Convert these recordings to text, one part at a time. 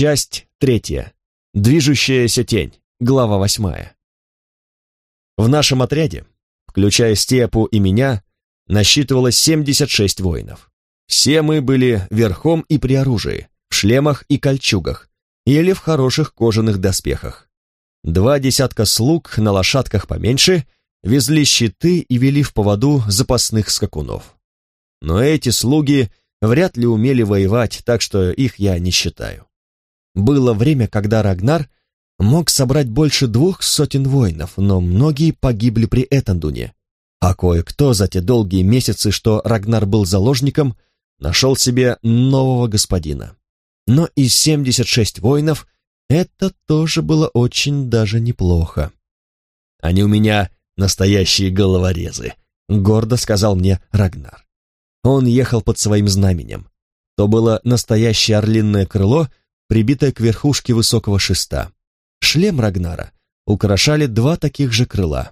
Часть третья. Движущаяся тень. Глава восьмая. В нашем отряде, включая Степу и меня, насчитывалось 76 воинов. Все мы были верхом и при оружии, в шлемах и кольчугах, или в хороших кожаных доспехах. Два десятка слуг на лошадках поменьше везли щиты и вели в поводу запасных скакунов. Но эти слуги вряд ли умели воевать, так что их я не считаю. Было время, когда Рагнар мог собрать больше двух сотен воинов, но многие погибли при Этандуне, а кое-кто за те долгие месяцы, что Рагнар был заложником, нашел себе нового господина. Но из 76 воинов это тоже было очень даже неплохо. «Они у меня настоящие головорезы», — гордо сказал мне Рагнар. Он ехал под своим знаменем. То было настоящее орлиное крыло, прибитое к верхушке высокого шеста. Шлем Рагнара украшали два таких же крыла.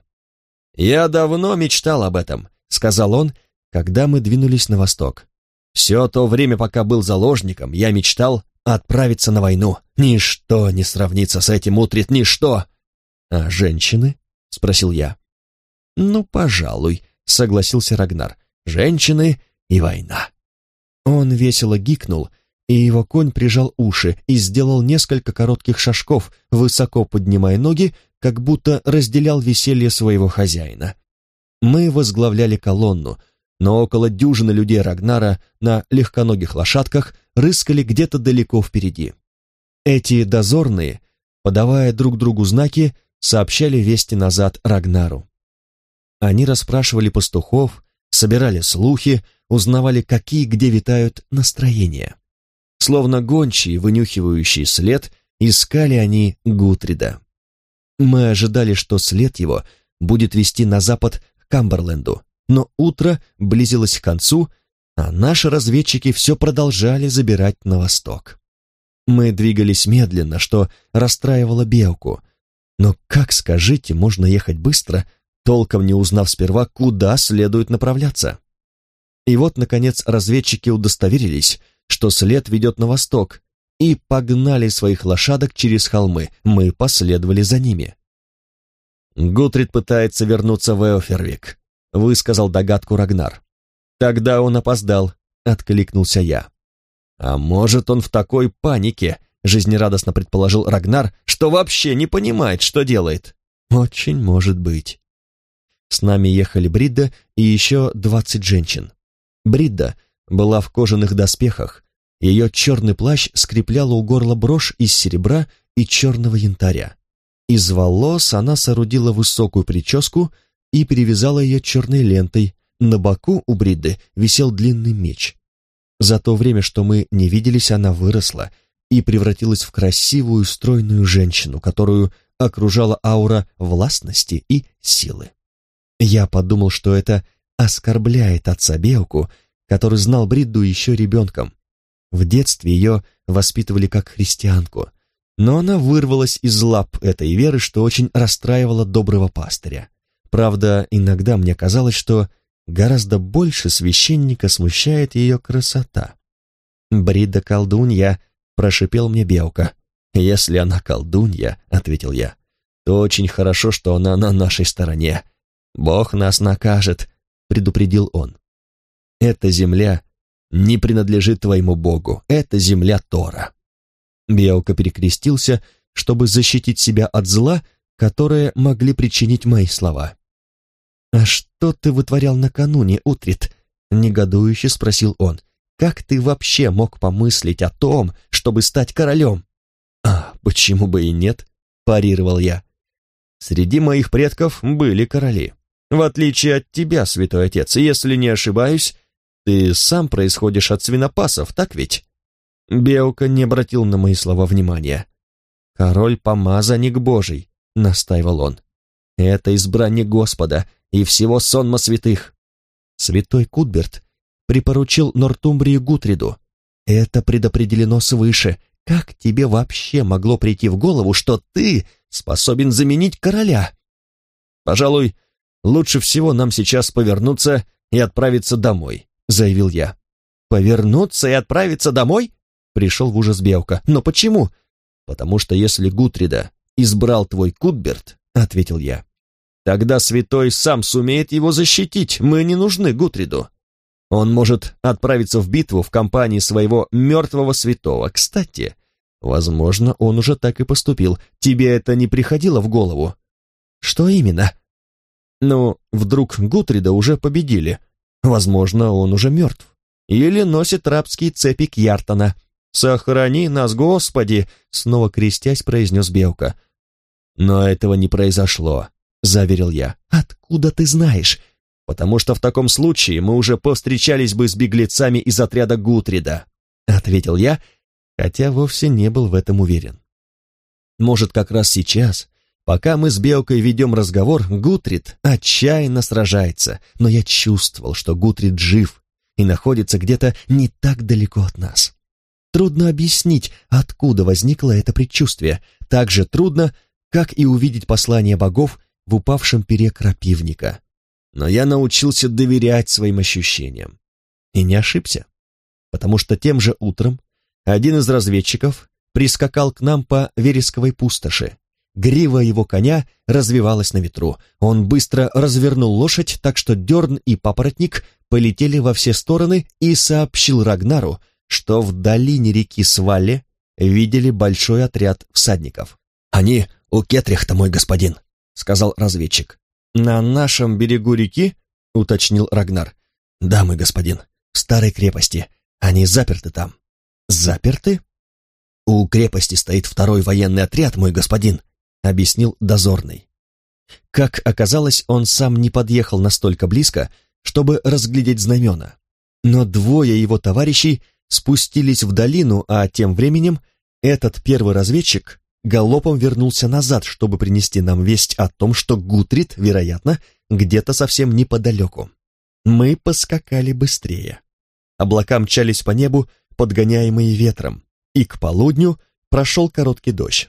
«Я давно мечтал об этом», — сказал он, когда мы двинулись на восток. «Все то время, пока был заложником, я мечтал отправиться на войну. Ничто не сравнится с этим, Утрит, ничто!» «А женщины?» — спросил я. «Ну, пожалуй», — согласился Рагнар. «Женщины и война». Он весело гикнул, и его конь прижал уши и сделал несколько коротких шажков, высоко поднимая ноги, как будто разделял веселье своего хозяина. Мы возглавляли колонну, но около дюжины людей Рагнара на легконогих лошадках рыскали где-то далеко впереди. Эти дозорные, подавая друг другу знаки, сообщали вести назад Рагнару. Они расспрашивали пастухов, собирали слухи, узнавали, какие где витают настроения. Словно гончие, вынюхивающие след, искали они Гутрида. Мы ожидали, что след его будет вести на запад к Камберленду, но утро близилось к концу, а наши разведчики все продолжали забирать на восток. Мы двигались медленно, что расстраивало Белку. Но как, скажите, можно ехать быстро, толком не узнав сперва, куда следует направляться? И вот, наконец, разведчики удостоверились, что след ведет на восток, и погнали своих лошадок через холмы. Мы последовали за ними. «Гутрид пытается вернуться в Эофервик», — высказал догадку Рагнар. «Тогда он опоздал», — откликнулся я. «А может, он в такой панике», — жизнерадостно предположил Рагнар, «что вообще не понимает, что делает». «Очень может быть». С нами ехали Бридда и еще двадцать женщин. Бридда была в кожаных доспехах, ее черный плащ скрепляла у горла брошь из серебра и черного янтаря. Из волос она соорудила высокую прическу и перевязала ее черной лентой. На боку у Бридды висел длинный меч. За то время, что мы не виделись, она выросла и превратилась в красивую стройную женщину, которую окружала аура властности и силы. Я подумал, что это оскорбляет отца Беуку, который знал Бридду еще ребенком. В детстве ее воспитывали как христианку, но она вырвалась из лап этой веры, что очень расстраивало доброго пастыря. Правда, иногда мне казалось, что гораздо больше священника смущает ее красота. «Брида колдунья», — прошипел мне Белка. «Если она колдунья», — ответил я, — «то очень хорошо, что она на нашей стороне. Бог нас накажет», — предупредил он. Эта земля не принадлежит твоему богу, это земля Тора». Белка перекрестился, чтобы защитить себя от зла, которое могли причинить мои слова. «А что ты вытворял накануне, Утрит?» — негодующе спросил он. «Как ты вообще мог помыслить о том, чтобы стать королем?» «А, почему бы и нет?» — парировал я. «Среди моих предков были короли. В отличие от тебя, святой отец, если не ошибаюсь, ты сам происходишь от свинопасов, так ведь?» Беука не обратил на мои слова внимания. «Король-помазанник Божий», — настаивал он. «Это избрание Господа и всего сонма святых». Святой Кутберт припоручил Нортумбрию Гутриду. «Это предопределено свыше. Как тебе вообще могло прийти в голову, что ты способен заменить короля?» «Пожалуй, лучше всего нам сейчас повернуться и отправиться домой», — заявил я. «Повернуться и отправиться домой?» пришел в ужас Беука. «Но почему?» «Потому что если Гутрида избрал твой Кутберт», — ответил я, «тогда святой сам сумеет его защитить, мы не нужны Гутриду. Он может отправиться в битву в компании своего мертвого святого. Кстати, возможно, он уже так и поступил. Тебе это не приходило в голову?» «Что именно?» «Ну, вдруг Гутрида уже победили. Возможно, он уже мертв. Или носит рабские цепи Кьяртона. «Сохрани нас, Господи!» — снова крестясь, произнес Белка. «Но этого не произошло», — заверил я. «Откуда ты знаешь?» «Потому что в таком случае мы уже повстречались бы с беглецами из отряда Гутрида», — ответил я, хотя вовсе не был в этом уверен. «Может, как раз сейчас, пока мы с Белкой ведем разговор, Гутрид отчаянно сражается, но я чувствовал, что Гутрид жив и находится где-то не так далеко от нас. Трудно объяснить, откуда возникло это предчувствие. Так же трудно, как и увидеть послание богов в упавшем пере крапивника. Но я научился доверять своим ощущениям. И не ошибся. Потому что тем же утром один из разведчиков прискакал к нам по вересковой пустоши. Грива его коня развивалась на ветру. Он быстро развернул лошадь, так что дерн и папоротник полетели во все стороны и сообщил Рагнару, что в долине реки Свале видели большой отряд всадников. «Они у Кетрихта, мой господин», — сказал разведчик. «На нашем берегу реки?» — уточнил Рагнар. «Да, мой господин, в старой крепости. Они заперты там». «Заперты?» «У крепости стоит второй военный отряд, мой господин», — объяснил дозорный. Как оказалось, он сам не подъехал настолько близко, чтобы разглядеть знамена. Но двое его товарищей спустились в долину, а тем временем этот первый разведчик галопом вернулся назад, чтобы принести нам весть о том, что Гутрид, вероятно, где-то совсем неподалеку. Мы поскакали быстрее. Облака мчались по небу, подгоняемые ветром, и к полудню прошел короткий дождь.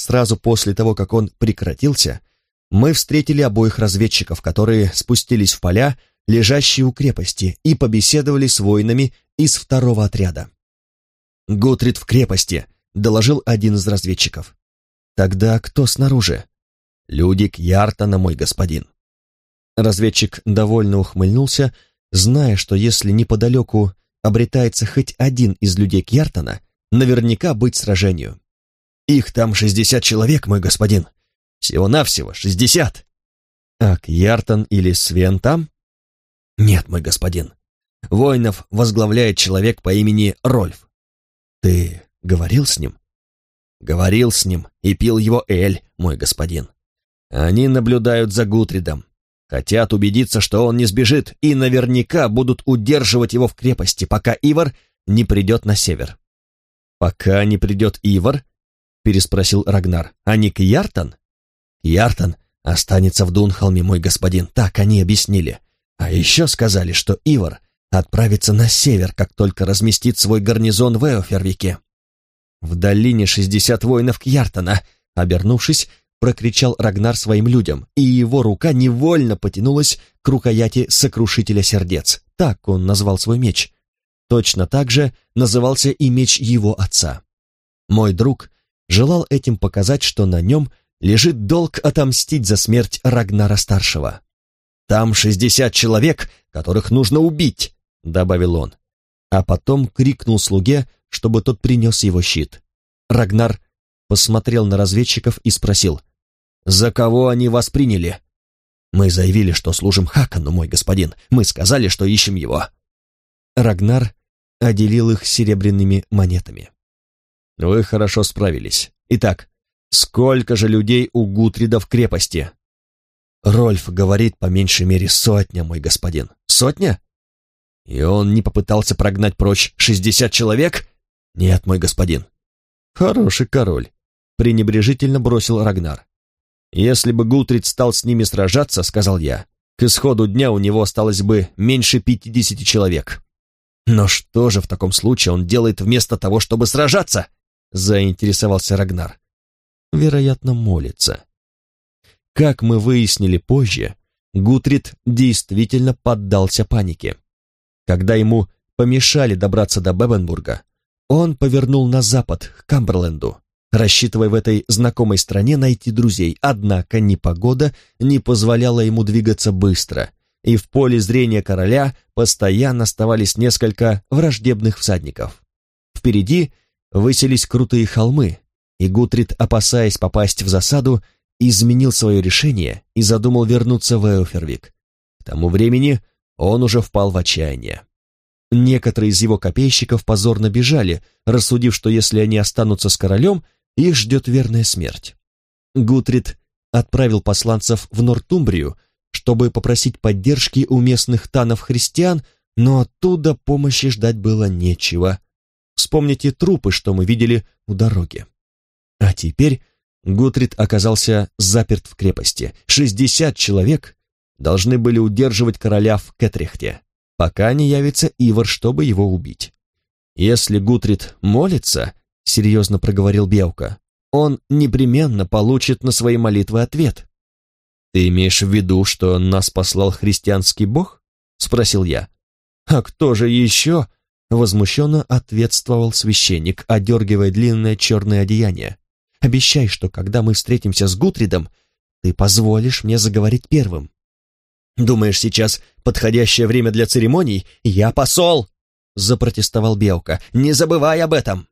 Сразу после того, как он прекратился, мы встретили обоих разведчиков, которые спустились в поля, лежащие у крепости, и побеседовали с воинами из второго отряда. «Гутрид в крепости», — доложил один из разведчиков. «Тогда кто снаружи?» «Люди Кьяртана, мой господин». Разведчик довольно ухмыльнулся, зная, что если неподалеку обретается хоть один из людей Кьяртана, наверняка быть сражению. «Их там шестьдесят человек, мой господин. Всего-навсего шестьдесят». «А Кьяртан или Свен там?» «Нет, мой господин. Воинов возглавляет человек по имени Рольф. Ты говорил с ним? Говорил с ним и пил его Эль, мой господин. Они наблюдают за Гутридом. Хотят убедиться, что он не сбежит, и наверняка будут удерживать его в крепости, пока Ивар не придет на север. «Пока не придет Ивар?» — переспросил Рагнар. «А не Кьяртан?» «Кьяртан останется в Дунхолме, мой господин, так они объяснили. А еще сказали, что Ивар отправится на север, как только разместит свой гарнизон в Эофервике. В долине шестьдесят воинов Кьяртана, обернувшись, прокричал Рагнар своим людям, и его рука невольно потянулась к рукояти сокрушителя сердец. Так он назвал свой меч. Точно так же назывался и меч его отца. Мой друг желал этим показать, что на нем лежит долг отомстить за смерть Рагнара-старшего. «Там шестьдесят человек, которых нужно убить!» — добавил он. А потом крикнул слуге, чтобы тот принес его щит. Рагнар посмотрел на разведчиков и спросил, «За кого они вас приняли?» «Мы заявили, что служим Хакану, мой господин. Мы сказали, что ищем его». Рагнар отделил их серебряными монетами. «Вы хорошо справились. Итак, сколько же людей у Гутрида в крепости?» «Рольф говорит, по меньшей мере, сотня, мой господин». «Сотня?» И он не попытался прогнать прочь шестьдесят человек? Нет, мой господин. Хороший король, пренебрежительно бросил Рагнар. Если бы Гутрид стал с ними сражаться, сказал я, к исходу дня у него осталось бы меньше пятидесяти человек. Но что же в таком случае он делает вместо того, чтобы сражаться? Заинтересовался Рагнар. Вероятно, молится. Как мы выяснили позже, Гутрид действительно поддался панике. Когда ему помешали добраться до Бебенбурга, Он повернул на запад, к Камберленду, рассчитывая в этой знакомой стране найти друзей, однако ни погода не позволяла ему двигаться быстро, и в поле зрения короля постоянно оставались несколько враждебных всадников. Впереди высились крутые холмы, и Гутрид, опасаясь попасть в засаду, изменил свое решение и задумал вернуться в Эофервик. К тому времени он уже впал в отчаяние. Некоторые из его копейщиков позорно бежали, рассудив, что если они останутся с королем, их ждет верная смерть. Гутрид отправил посланцев в Нортумбрию, чтобы попросить поддержки у местных танов-христиан, но оттуда помощи ждать было нечего. Вспомните трупы, что мы видели у дороги. А теперь Гутрид оказался заперт в крепости. Шестьдесят человек должны были удерживать короля в Кетрихте пока не явится Ивар, чтобы его убить. Если Гутрид молится, серьезно проговорил Белка, он непременно получит на свои молитвы ответ. Ты имеешь в виду, что нас послал христианский бог? Спросил я. А кто же еще? Возмущенно ответствовал священник, одергивая длинное черное одеяние. Обещай, что когда мы встретимся с Гутридом, ты позволишь мне заговорить первым. Думаешь, сейчас подходящее время для церемоний? Я посол!» Запротестовал Белка. «Не забывай об этом!»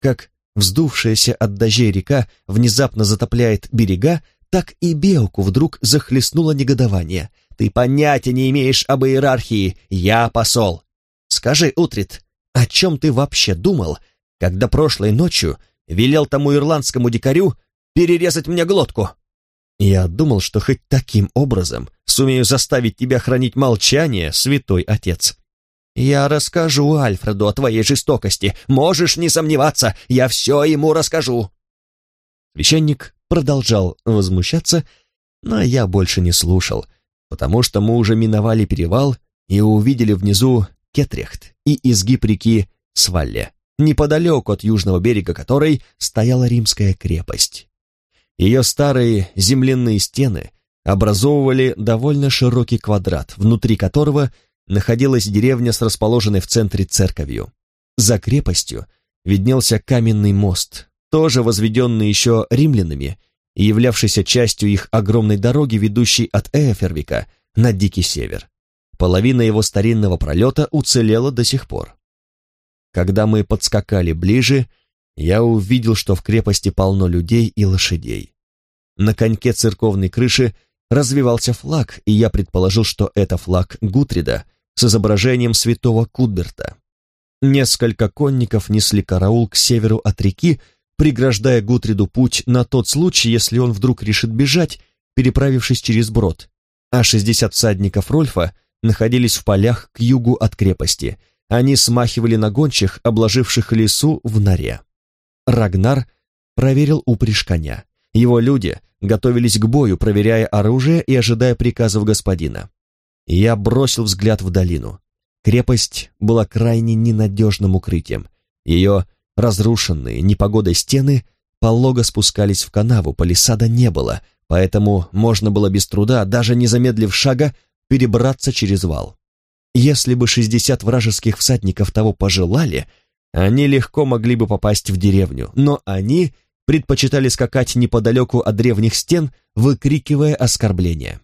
Как вздувшаяся от дождей река внезапно затопляет берега, так и Белку вдруг захлестнуло негодование. «Ты понятия не имеешь об иерархии! Я посол!» «Скажи, Утрит, о чем ты вообще думал, когда прошлой ночью велел тому ирландскому дикарю перерезать мне глотку?» Я думал, что хоть таким образом сумею заставить тебя хранить молчание, святой отец. Я расскажу Альфреду о твоей жестокости. Можешь не сомневаться, я все ему расскажу. Священник продолжал возмущаться, но я больше не слушал, потому что мы уже миновали перевал и увидели внизу Кетрехт и изгиб реки Свалле, неподалеку от южного берега которой стояла римская крепость. Ее старые земляные стены образовывали довольно широкий квадрат, внутри которого находилась деревня с расположенной в центре церковью. За крепостью виднелся каменный мост, тоже возведенный еще римлянами и являвшийся частью их огромной дороги, ведущей от Эфервика на Дикий Север. Половина его старинного пролета уцелела до сих пор. Когда мы подскакали ближе, я увидел, что в крепости полно людей и лошадей. На коньке церковной крыши развивался флаг, и я предположил, что это флаг Гутрида с изображением святого Кудберта. Несколько конников несли караул к северу от реки, преграждая Гутриду путь на тот случай, если он вдруг решит бежать, переправившись через брод, а шестьдесят всадников Рольфа находились в полях к югу от крепости. Они смахивали на гончих, обложивших лесу в норе. Рагнар проверил упряжь коня. Его люди готовились к бою, проверяя оружие и ожидая приказов господина. Я бросил взгляд в долину. Крепость была крайне ненадежным укрытием. Ее разрушенные непогодой стены полого спускались в канаву, палисада не было, поэтому можно было без труда, даже не замедлив шага, перебраться через вал. Если бы шестьдесят вражеских всадников того пожелали, они легко могли бы попасть в деревню, но они предпочитали скакать неподалеку от древних стен, выкрикивая оскорбления.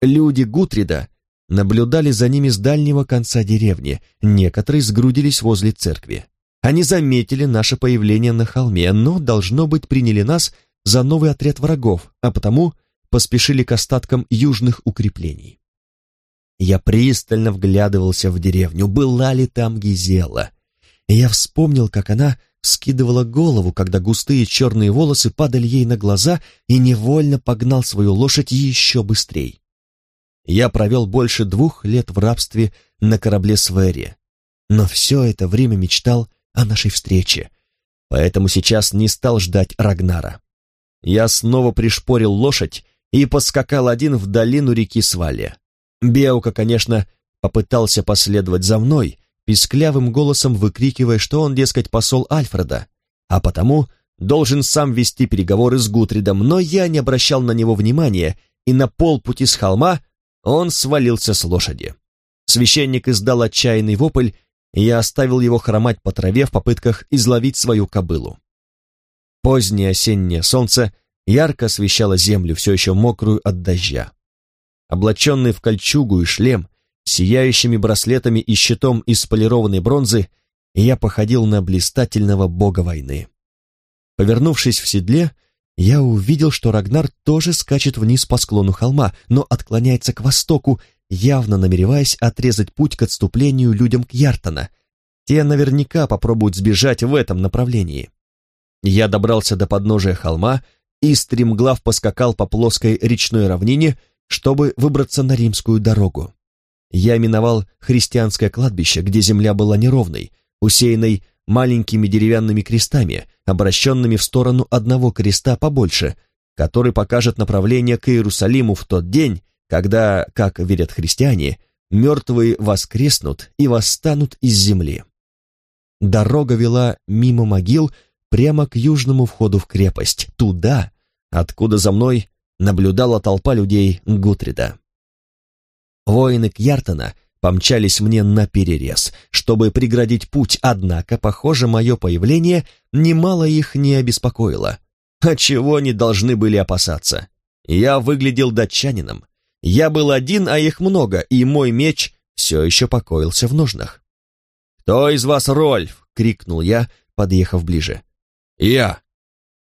Люди Гутрида наблюдали за ними с дальнего конца деревни, некоторые сгрудились возле церкви. Они заметили наше появление на холме, но, должно быть, приняли нас за новый отряд врагов, а потому поспешили к остаткам южных укреплений. Я пристально вглядывался в деревню, была ли там Гизела я вспомнил, как она скидывала голову, когда густые черные волосы падали ей на глаза, и невольно погнал свою лошадь еще быстрее. Я провел больше двух лет в рабстве на корабле Свери, но все это время мечтал о нашей встрече, поэтому сейчас не стал ждать Рагнара. Я снова пришпорил лошадь и поскакал один в долину реки Свале. Беука, конечно, попытался последовать за мной, писклявым голосом выкрикивая, что он, дескать, посол Альфреда, а потому должен сам вести переговоры с Гутридом, но я не обращал на него внимания, и на полпути с холма он свалился с лошади. Священник издал отчаянный вопль и я оставил его хромать по траве в попытках изловить свою кобылу. Позднее осеннее солнце ярко освещало землю, все еще мокрую от дождя. Облаченный в кольчугу и шлем, сияющими браслетами и щитом из полированной бронзы, я походил на блистательного бога войны. Повернувшись в седле, я увидел, что Рагнар тоже скачет вниз по склону холма, но отклоняется к востоку, явно намереваясь отрезать путь к отступлению людям к Яртона. Те наверняка попробуют сбежать в этом направлении. Я добрался до подножия холма и стремглав поскакал по плоской речной равнине, чтобы выбраться на римскую дорогу. Я миновал христианское кладбище, где земля была неровной, усеянной маленькими деревянными крестами, обращенными в сторону одного креста побольше, который покажет направление к Иерусалиму в тот день, когда, как верят христиане, мертвые воскреснут и восстанут из земли. Дорога вела мимо могил прямо к южному входу в крепость, туда, откуда за мной наблюдала толпа людей Гутрида. Воины Кьяртона помчались мне на перерез, чтобы преградить путь, однако, похоже, мое появление немало их не обеспокоило. А чего они должны были опасаться? Я выглядел датчанином. Я был один, а их много, и мой меч все еще покоился в ножнах. «Кто из вас Рольф?» — крикнул я, подъехав ближе. «Я».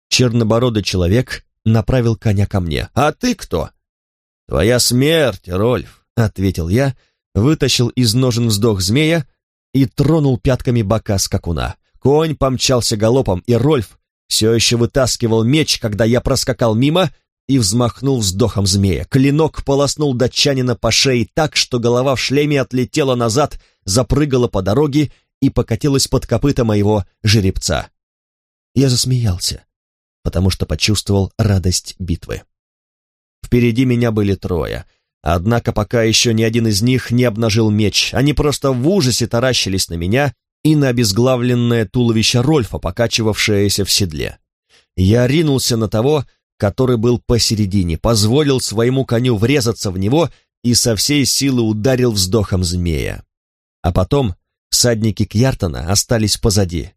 Чернобородый человек направил коня ко мне. «А ты кто?» «Твоя смерть, Рольф», — ответил я, вытащил из ножен вздох змея и тронул пятками бока скакуна. Конь помчался галопом, и Рольф все еще вытаскивал меч, когда я проскакал мимо и взмахнул вздохом змея. Клинок полоснул датчанина по шее так, что голова в шлеме отлетела назад, запрыгала по дороге и покатилась под копыта моего жеребца. Я засмеялся, потому что почувствовал радость битвы. Впереди меня были трое — Однако пока еще ни один из них не обнажил меч, они просто в ужасе таращились на меня и на обезглавленное туловище Рольфа, покачивавшееся в седле. Я ринулся на того, который был посередине, позволил своему коню врезаться в него и со всей силы ударил вздохом змея. А потом всадники Кьяртона остались позади,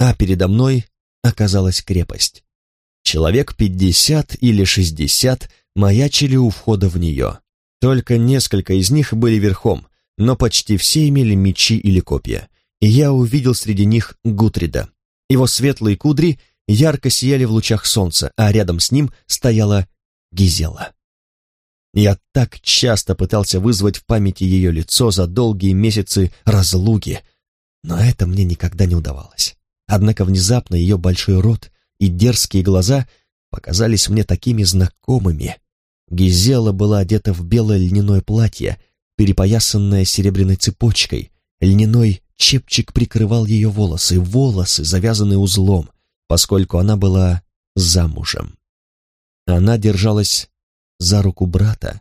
а передо мной оказалась крепость. Человек пятьдесят или шестьдесят маячили у входа в нее. Только несколько из них были верхом, но почти все имели мечи или копья. И я увидел среди них Гутрида. Его светлые кудри ярко сияли в лучах солнца, а рядом с ним стояла Гизела. Я так часто пытался вызвать в памяти ее лицо за долгие месяцы разлуки, но это мне никогда не удавалось. Однако внезапно ее большой рот и дерзкие глаза показались мне такими знакомыми, Гизела была одета в белое льняное платье, перепоясанное серебряной цепочкой. Льняной чепчик прикрывал ее волосы, волосы, завязанные узлом, поскольку она была замужем. Она держалась за руку брата,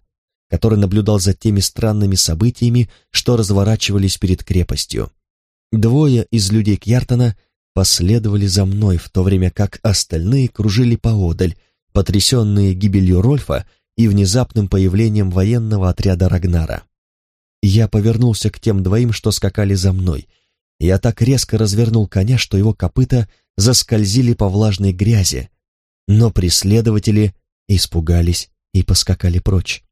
который наблюдал за теми странными событиями, что разворачивались перед крепостью. Двое из людей Кьяртона последовали за мной, в то время как остальные кружили поодаль, потрясенные гибелью Рольфа и внезапным появлением военного отряда Рагнара. Я повернулся к тем двоим, что скакали за мной. Я так резко развернул коня, что его копыта заскользили по влажной грязи, но преследователи испугались и поскакали прочь.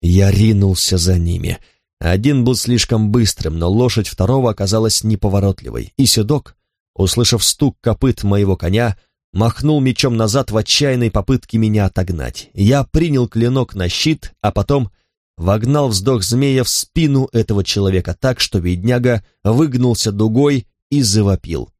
Я ринулся за ними. Один был слишком быстрым, но лошадь второго оказалась неповоротливой, и седок, услышав стук копыт моего коня, махнул мечом назад в отчаянной попытке меня отогнать. Я принял клинок на щит, а потом вогнал вздох змея в спину этого человека так, что бедняга выгнулся дугой и завопил.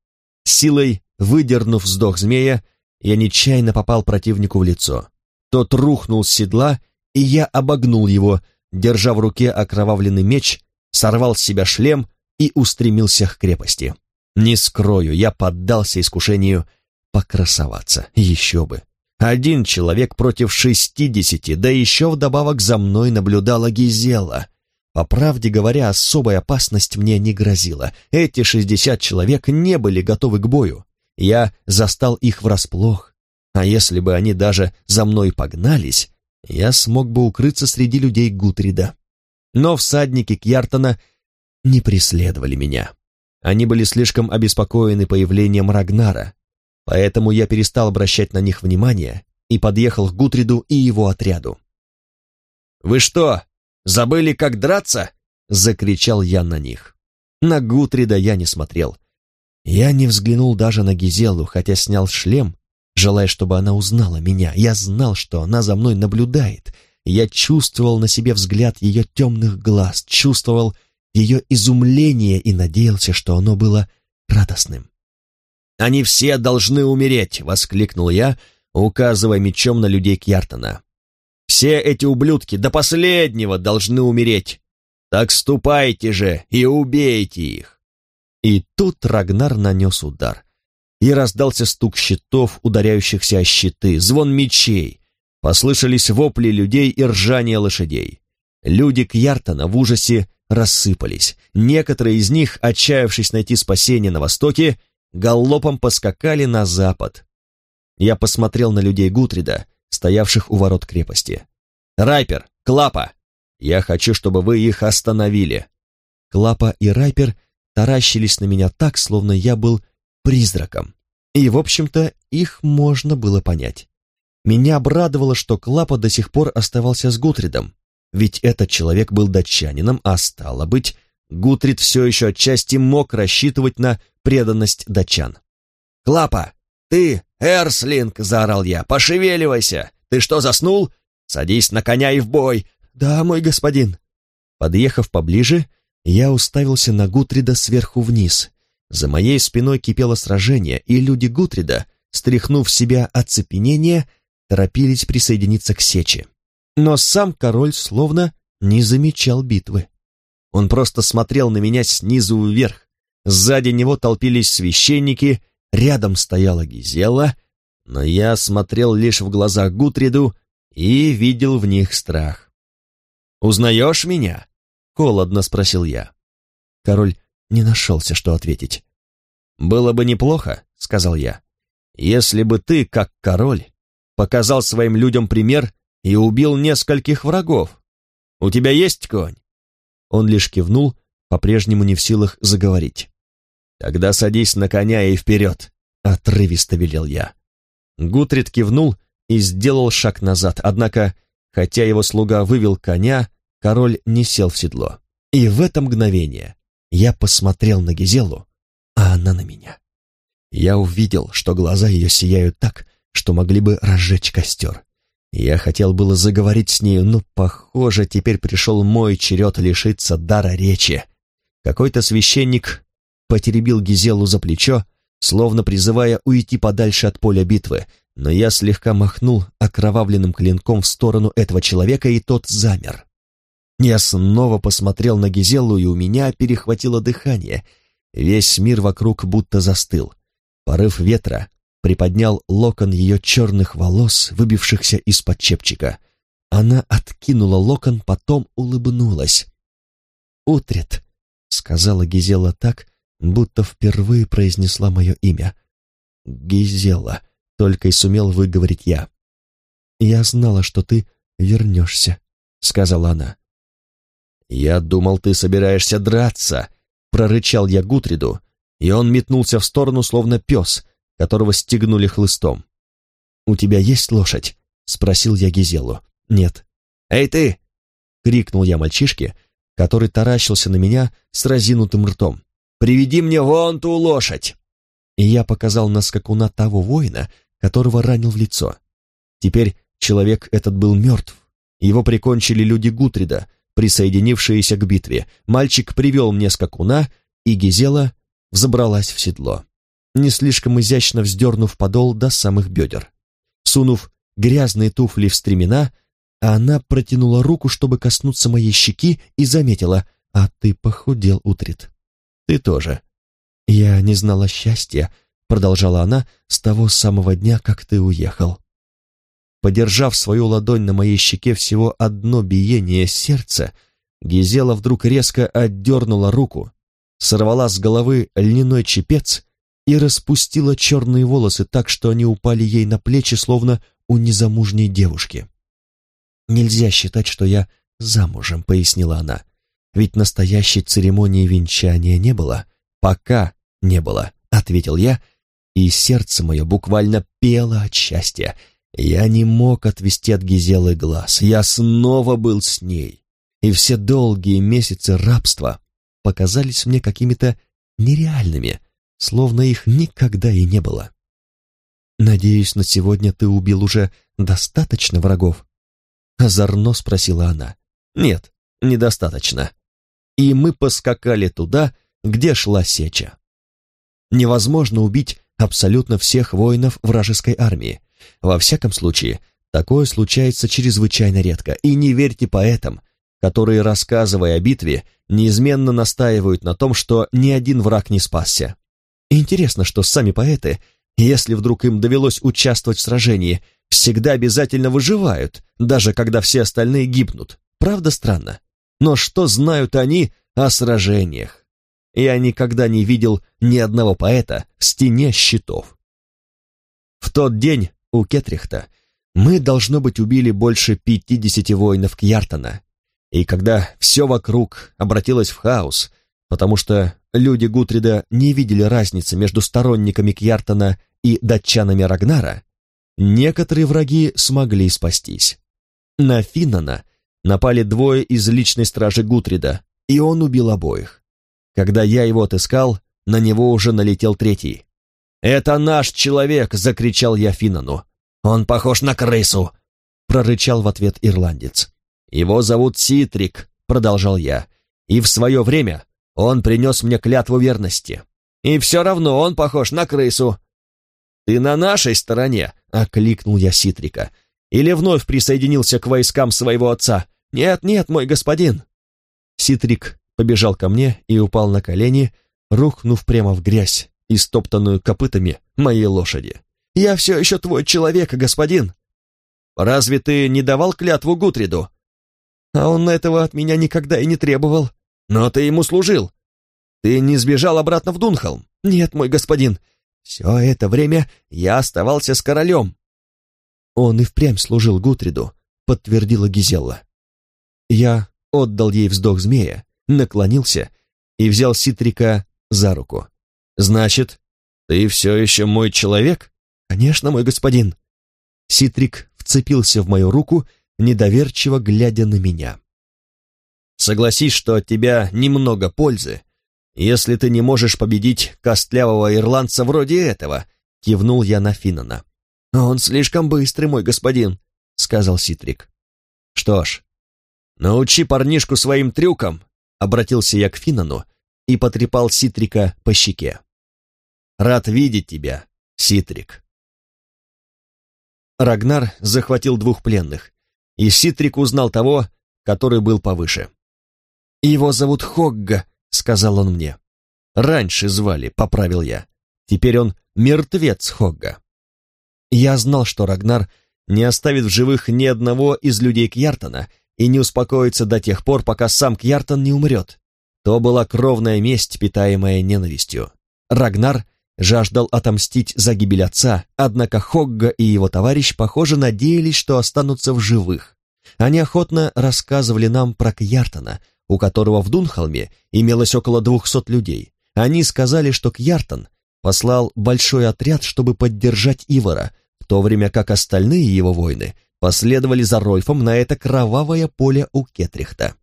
Силой выдернув вздох змея, я нечаянно попал противнику в лицо. Тот рухнул с седла, и я обогнул его, держа в руке окровавленный меч, сорвал с себя шлем и устремился к крепости. Не скрою, я поддался искушению покрасоваться, еще бы. Один человек против шестидесяти, да еще вдобавок за мной наблюдала Гизела. По правде говоря, особая опасность мне не грозила. Эти шестьдесят человек не были готовы к бою. Я застал их врасплох. А если бы они даже за мной погнались, я смог бы укрыться среди людей Гутрида. Но всадники Кьяртона не преследовали меня. Они были слишком обеспокоены появлением Рагнара, поэтому я перестал обращать на них внимание и подъехал к Гутриду и его отряду. «Вы что, забыли, как драться?» — закричал я на них. На Гутрида я не смотрел. Я не взглянул даже на Гизелу, хотя снял шлем, желая, чтобы она узнала меня. Я знал, что она за мной наблюдает. Я чувствовал на себе взгляд ее темных глаз, чувствовал ее изумление и надеялся, что оно было радостным. «Они все должны умереть!» — воскликнул я, указывая мечом на людей Кьяртона. «Все эти ублюдки до последнего должны умереть! Так ступайте же и убейте их!» И тут Рагнар нанес удар. И раздался стук щитов, ударяющихся о щиты, звон мечей. Послышались вопли людей и ржание лошадей. Люди Кьяртона в ужасе рассыпались. Некоторые из них, отчаявшись найти спасение на востоке, галлопом поскакали на запад. Я посмотрел на людей Гутрида, стоявших у ворот крепости. «Райпер! Клапа! Я хочу, чтобы вы их остановили!» Клапа и Райпер таращились на меня так, словно я был призраком. И, в общем-то, их можно было понять. Меня обрадовало, что Клапа до сих пор оставался с Гутридом, ведь этот человек был датчанином, а стало быть, Гутрид все еще отчасти мог рассчитывать на преданность датчан. «Клапа, ты, Эрслинг!» — заорал я. «Пошевеливайся! Ты что, заснул? Садись на коня и в бой!» «Да, мой господин!» Подъехав поближе, я уставился на Гутрида сверху вниз. За моей спиной кипело сражение, и люди Гутрида, стряхнув себя оцепенение, торопились присоединиться к сече. Но сам король словно не замечал битвы. Он просто смотрел на меня снизу вверх. Сзади него толпились священники, рядом стояла Гизела, но я смотрел лишь в глаза Гутриду и видел в них страх. «Узнаешь меня?» — холодно спросил я. Король не нашелся, что ответить. «Было бы неплохо», — сказал я, — «если бы ты, как король, показал своим людям пример и убил нескольких врагов. У тебя есть конь?» Он лишь кивнул, по-прежнему не в силах заговорить. «Тогда садись на коня и вперед!» — отрывисто велел я. Гутрид кивнул и сделал шаг назад, однако, хотя его слуга вывел коня, король не сел в седло. И в это мгновение я посмотрел на Гизелу, а она на меня. Я увидел, что глаза ее сияют так, что могли бы разжечь костер. Я хотел было заговорить с нею, но, похоже, теперь пришел мой черед лишиться дара речи. Какой-то священник потеребил Гизелу за плечо, словно призывая уйти подальше от поля битвы, но я слегка махнул окровавленным клинком в сторону этого человека, и тот замер. Я снова посмотрел на Гизелу, и у меня перехватило дыхание. Весь мир вокруг будто застыл. Порыв ветра приподнял локон ее черных волос, выбившихся из-под чепчика. Она откинула локон, потом улыбнулась. «Утрет», — сказала Гизела так, будто впервые произнесла мое имя. «Гизела», — только и сумел выговорить я. «Я знала, что ты вернешься», — сказала она. «Я думал, ты собираешься драться», — прорычал я Гутриду, и он метнулся в сторону, словно пес, которого стегнули хлыстом. «У тебя есть лошадь?» — спросил я Гизелу. «Нет». «Эй ты!» — крикнул я мальчишке, который таращился на меня с разинутым ртом. «Приведи мне вон ту лошадь!» И я показал на скакуна того воина, которого ранил в лицо. Теперь человек этот был мертв. Его прикончили люди Гутрида, присоединившиеся к битве. Мальчик привел мне скакуна, и Гизела взобралась в седло не слишком изящно вздернув подол до самых бедер. Сунув грязные туфли в стремена, она протянула руку, чтобы коснуться моей щеки, и заметила, «А ты похудел, Утрит. Ты тоже». «Я не знала счастья», — продолжала она, «с того самого дня, как ты уехал». Подержав свою ладонь на моей щеке всего одно биение сердца, Гизела вдруг резко отдернула руку, сорвала с головы льняной чепец и распустила черные волосы так, что они упали ей на плечи, словно у незамужней девушки. «Нельзя считать, что я замужем», — пояснила она. «Ведь настоящей церемонии венчания не было. «Пока не было», — ответил я, и сердце мое буквально пело от счастья. Я не мог отвести от Гизелы глаз. Я снова был с ней. И все долгие месяцы рабства показались мне какими-то нереальными, словно их никогда и не было. «Надеюсь, на сегодня ты убил уже достаточно врагов?» Озорно спросила она. «Нет, недостаточно». И мы поскакали туда, где шла сеча. Невозможно убить абсолютно всех воинов вражеской армии. Во всяком случае, такое случается чрезвычайно редко. И не верьте поэтам, которые, рассказывая о битве, неизменно настаивают на том, что ни один враг не спасся. Интересно, что сами поэты, если вдруг им довелось участвовать в сражении, всегда обязательно выживают, даже когда все остальные гибнут. Правда странно? Но что знают они о сражениях? Я никогда не видел ни одного поэта в стене щитов. В тот день у Кетрихта мы, должно быть, убили больше пятидесяти воинов Кьяртона, и когда все вокруг обратилось в хаос, потому что люди Гутрида не видели разницы между сторонниками Кьяртона и датчанами Рагнара, некоторые враги смогли спастись. На Финнана напали двое из личной стражи Гутрида, и он убил обоих. Когда я его отыскал, на него уже налетел третий. «Это наш человек!» — закричал я Финану. «Он похож на крысу!» — прорычал в ответ ирландец. «Его зовут Ситрик», — продолжал я, «и в свое время он принес мне клятву верности. И все равно он похож на крысу». «Ты на нашей стороне?» — окликнул я Ситрика. «Или вновь присоединился к войскам своего отца?» «Нет, нет, мой господин». Ситрик побежал ко мне и упал на колени, рухнув прямо в грязь, истоптанную копытами моей лошади. «Я все еще твой человек, господин!» «Разве ты не давал клятву Гутриду?» «А он этого от меня никогда и не требовал». «Но ты ему служил. Ты не сбежал обратно в Дунхолм?» «Нет, мой господин, все это время я оставался с королем». «Он и впрямь служил Гутриду», — подтвердила Гизелла. Я отдал ей вздох змея, наклонился и взял Ситрика за руку. «Значит, ты все еще мой человек?» «Конечно, мой господин». Ситрик вцепился в мою руку, недоверчиво глядя на меня. «Согласись, что от тебя немного пользы, если ты не можешь победить костлявого ирландца вроде этого», кивнул я на Финнана. «Он слишком быстрый, мой господин», — сказал Ситрик. «Что ж, научи парнишку своим трюкам, Обратился я к Финану и потрепал Ситрика по щеке. «Рад видеть тебя, Ситрик». Рагнар захватил двух пленных, и Ситрик узнал того, который был повыше. «Его зовут Хогга», — сказал он мне. «Раньше звали», — поправил я. «Теперь он мертвец Хогга». Я знал, что Рагнар не оставит в живых ни одного из людей Кьяртона и не успокоится до тех пор, пока сам Кьяртон не умрет. То была кровная месть, питаемая ненавистью. Рагнар жаждал отомстить за гибель отца, однако Хогга и его товарищ, похоже, надеялись, что останутся в живых. Они охотно рассказывали нам про Кьяртона, у которого в Дунхолме имелось около двухсот людей. Они сказали, что Кьяртон послал большой отряд, чтобы поддержать Ивара, в то время как остальные его воины последовали за Рольфом на это кровавое поле у Кетрихта.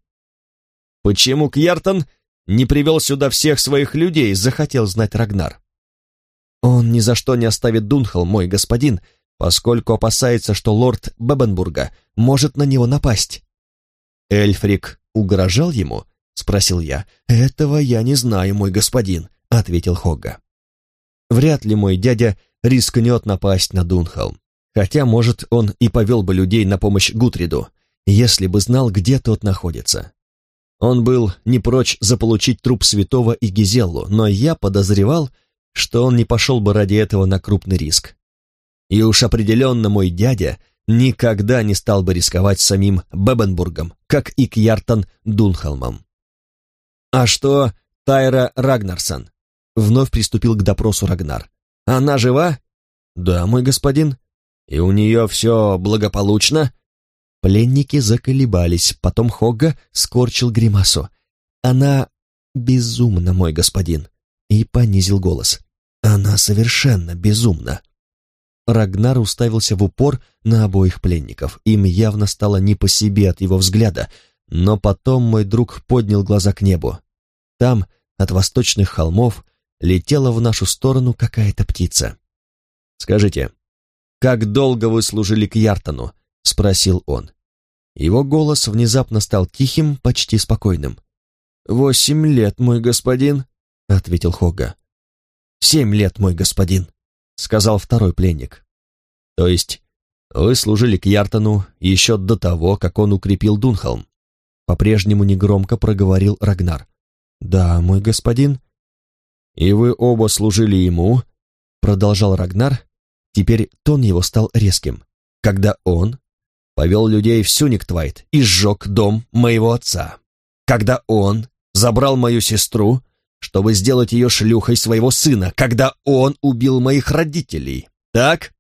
«Почему Кьяртон не привел сюда всех своих людей?» — захотел знать Рагнар. «Он ни за что не оставит Дунхал, мой господин, поскольку опасается, что лорд Бебенбурга может на него напасть». «Эльфрик угрожал ему?» — спросил я. «Этого я не знаю, мой господин», — ответил Хогга. «Вряд ли мой дядя рискнет напасть на Дунхолм. Хотя, может, он и повел бы людей на помощь Гутриду, если бы знал, где тот находится. Он был не прочь заполучить труп святого и Гизеллу, но я подозревал, что он не пошел бы ради этого на крупный риск. И уж определенно мой дядя никогда не стал бы рисковать самим Бебенбургом, как и Кьяртан Дунхалмом. «А что Тайра Рагнарсон?» Вновь приступил к допросу Рагнар. «Она жива?» «Да, мой господин», «И у нее все благополучно?» Пленники заколебались, потом Хогга скорчил гримасу. «Она безумна, мой господин. и понизил голос. «Она совершенно безумна». Рагнар уставился в упор на обоих пленников. Им явно стало не по себе от его взгляда, но потом мой друг поднял глаза к небу. Там, от восточных холмов, летела в нашу сторону какая-то птица. «Скажите, как долго вы служили к Яртону?» — спросил он. Его голос внезапно стал тихим, почти спокойным. «Восемь лет, мой господин», — ответил Хога. «Семь лет, мой господин», — сказал второй пленник. «То есть вы служили к Яртону еще до того, как он укрепил Дунхолм?» По-прежнему негромко проговорил Рагнар. «Да, мой господин». «И вы оба служили ему?» Продолжал Рагнар. Теперь тон его стал резким. «Когда он повел людей в Сюниктвайт и сжег дом моего отца. Когда он забрал мою сестру, чтобы сделать ее шлюхой своего сына, когда он убил моих родителей. Так?»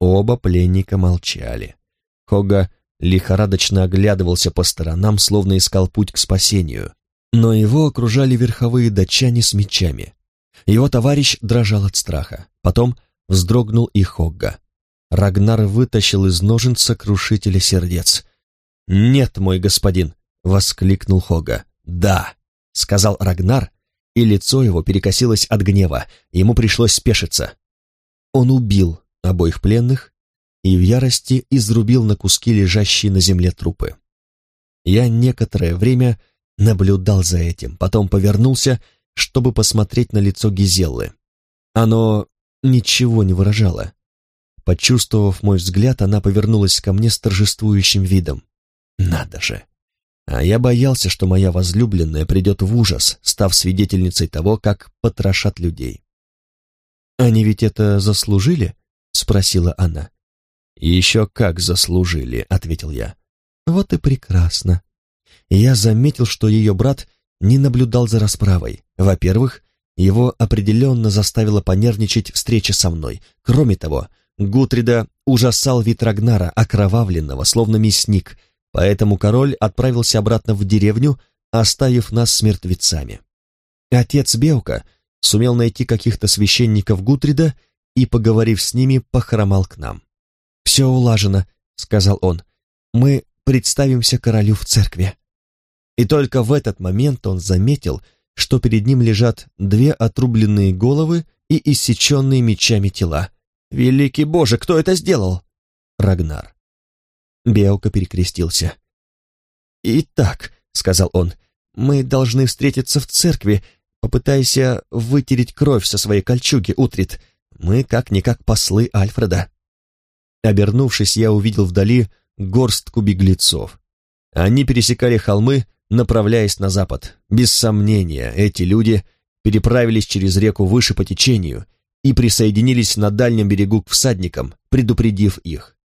Оба пленника молчали. Хога лихорадочно оглядывался по сторонам, словно искал путь к спасению. Но его окружали верховые датчане с мечами. Его товарищ дрожал от страха. Потом вздрогнул и Хогга. Рагнар вытащил из ножен сокрушителя сердец. «Нет, мой господин!» — воскликнул Хога. «Да!» — сказал Рагнар, и лицо его перекосилось от гнева. Ему пришлось спешиться. Он убил обоих пленных и в ярости изрубил на куски лежащие на земле трупы. Я некоторое время наблюдал за этим, потом повернулся, чтобы посмотреть на лицо Гизеллы. Оно ничего не выражало. Почувствовав мой взгляд, она повернулась ко мне с торжествующим видом. Надо же! А я боялся, что моя возлюбленная придет в ужас, став свидетельницей того, как потрошат людей. «Они ведь это заслужили?» — спросила она. «Еще как заслужили», — ответил я. «Вот и прекрасно». Я заметил, что ее брат не наблюдал за расправой. Во-первых, его определенно заставила понервничать встреча со мной. Кроме того, Гутрида ужасал вид Рагнара, окровавленного, словно мясник, поэтому король отправился обратно в деревню, оставив нас с мертвецами. Отец Беука сумел найти каких-то священников Гутрида и, поговорив с ними, похромал к нам. «Все улажено», — сказал он. «Мы представимся королю в церкви». И только в этот момент он заметил, что перед ним лежат две отрубленные головы и иссеченные мечами тела. «Великий Боже, кто это сделал?» Рагнар. Беока перекрестился. «Итак», — сказал он, — «мы должны встретиться в церкви. Попытайся вытереть кровь со своей кольчуги, Утрит. Мы как-никак послы Альфреда». Обернувшись, я увидел вдали горстку беглецов. Они пересекали холмы, направляясь на запад. Без сомнения, эти люди переправились через реку выше по течению и присоединились на дальнем берегу к всадникам, предупредив их.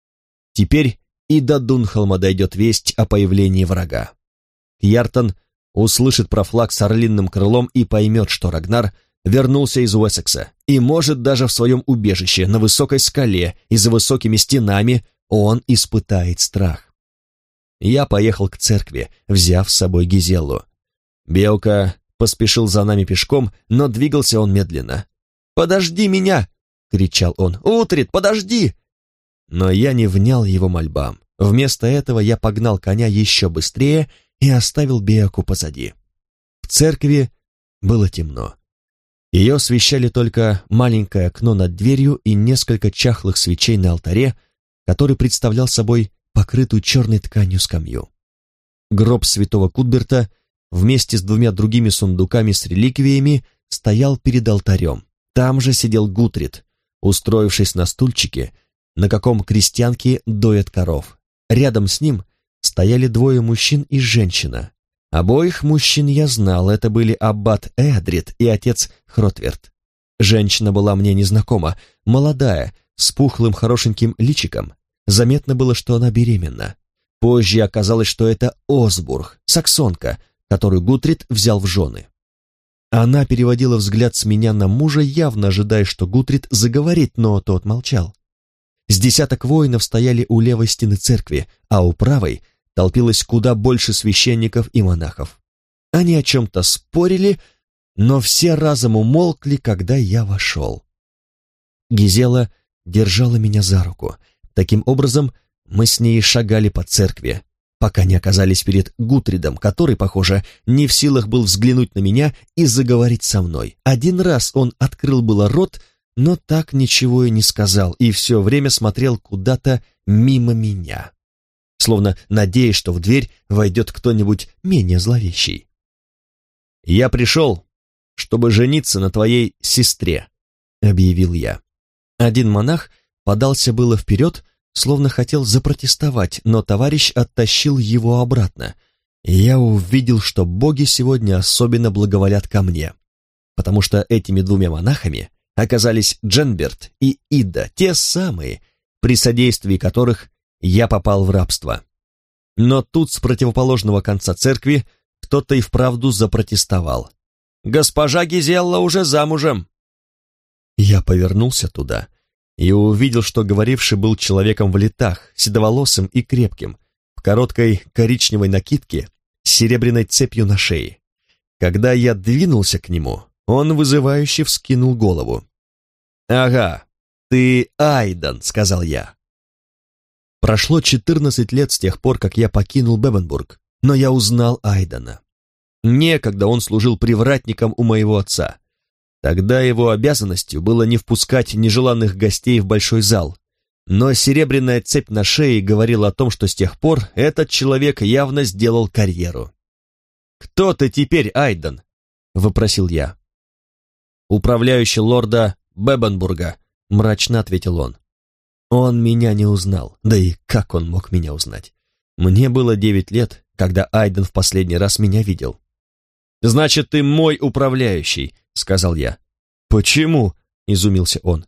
Теперь и до Дунхолма дойдет весть о появлении врага. Яртон услышит про флаг с орлиным крылом и поймет, что Рагнар вернулся из Уэссекса, и может даже в своем убежище на высокой скале и за высокими стенами он испытает страх. Я поехал к церкви, взяв с собой Гизеллу. Белка поспешил за нами пешком, но двигался он медленно. «Подожди меня!» — кричал он. «Утрит, подожди!» Но я не внял его мольбам. Вместо этого я погнал коня еще быстрее и оставил Беоку позади. В церкви было темно. Ее освещали только маленькое окно над дверью и несколько чахлых свечей на алтаре, который представлял собой покрытую черной тканью скамью. Гроб святого Кутберта вместе с двумя другими сундуками с реликвиями стоял перед алтарем. Там же сидел Гутрид, устроившись на стульчике, на каком крестьянки доят коров. Рядом с ним стояли двое мужчин и женщина. Обоих мужчин я знал, это были аббат Эдрид и отец Хротверт. Женщина была мне незнакома, молодая, с пухлым хорошеньким личиком. Заметно было, что она беременна. Позже оказалось, что это Осбург, саксонка, которую Гутрид взял в жены. Она переводила взгляд с меня на мужа, явно ожидая, что Гутрид заговорит, но тот молчал. С десяток воинов стояли у левой стены церкви, а у правой толпилось куда больше священников и монахов. Они о чем-то спорили, но все разом умолкли, когда я вошел. Гизела держала меня за руку. Таким образом, мы с ней шагали по церкви, пока не оказались перед Гутридом, который, похоже, не в силах был взглянуть на меня и заговорить со мной. Один раз он открыл было рот, но так ничего и не сказал, и все время смотрел куда-то мимо меня, словно надеясь, что в дверь войдет кто-нибудь менее зловещий. «Я пришел, чтобы жениться на твоей сестре», — объявил я. Один монах подался было вперед, словно хотел запротестовать, но товарищ оттащил его обратно, я увидел, что боги сегодня особенно благоволят ко мне, потому что этими двумя монахами оказались Дженберт и Ида, те самые, при содействии которых я попал в рабство. Но тут с противоположного конца церкви кто-то и вправду запротестовал. «Госпожа Гизелла уже замужем!» Я повернулся туда и увидел, что говоривший был человеком в летах, седоволосым и крепким, в короткой коричневой накидке с серебряной цепью на шее. Когда я двинулся к нему, он вызывающе вскинул голову. «Ага, ты Айдан», — сказал я. Прошло четырнадцать лет с тех пор, как я покинул Бебенбург, но я узнал Айдана. Некогда он служил привратником у моего отца. Тогда его обязанностью было не впускать нежеланных гостей в большой зал. Но серебряная цепь на шее говорила о том, что с тех пор этот человек явно сделал карьеру. «Кто ты теперь, Айден?» — вопросил я. «Управляющий лорда Бебенбурга», — мрачно ответил он. Он меня не узнал, да и как он мог меня узнать? Мне было девять лет, когда Айден в последний раз меня видел. «Значит, ты мой управляющий», — сказал я. «Почему?» — изумился он.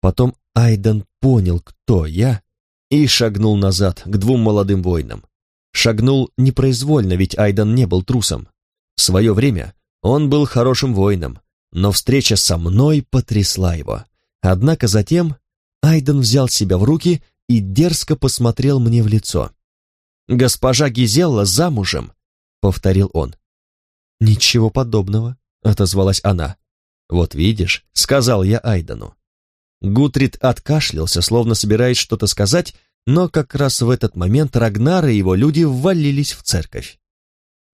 Потом Айден понял, кто я, и шагнул назад к двум молодым воинам. Шагнул непроизвольно, ведь Айден не был трусом. В свое время он был хорошим воином, но встреча со мной потрясла его. Однако затем Айден взял себя в руки и дерзко посмотрел мне в лицо. «Госпожа Гизелла замужем», — повторил он. «Ничего подобного», — отозвалась она. «Вот видишь», — сказал я Айдану. Гутрид откашлялся, словно собираясь что-то сказать, но как раз в этот момент Рагнар и его люди ввалились в церковь.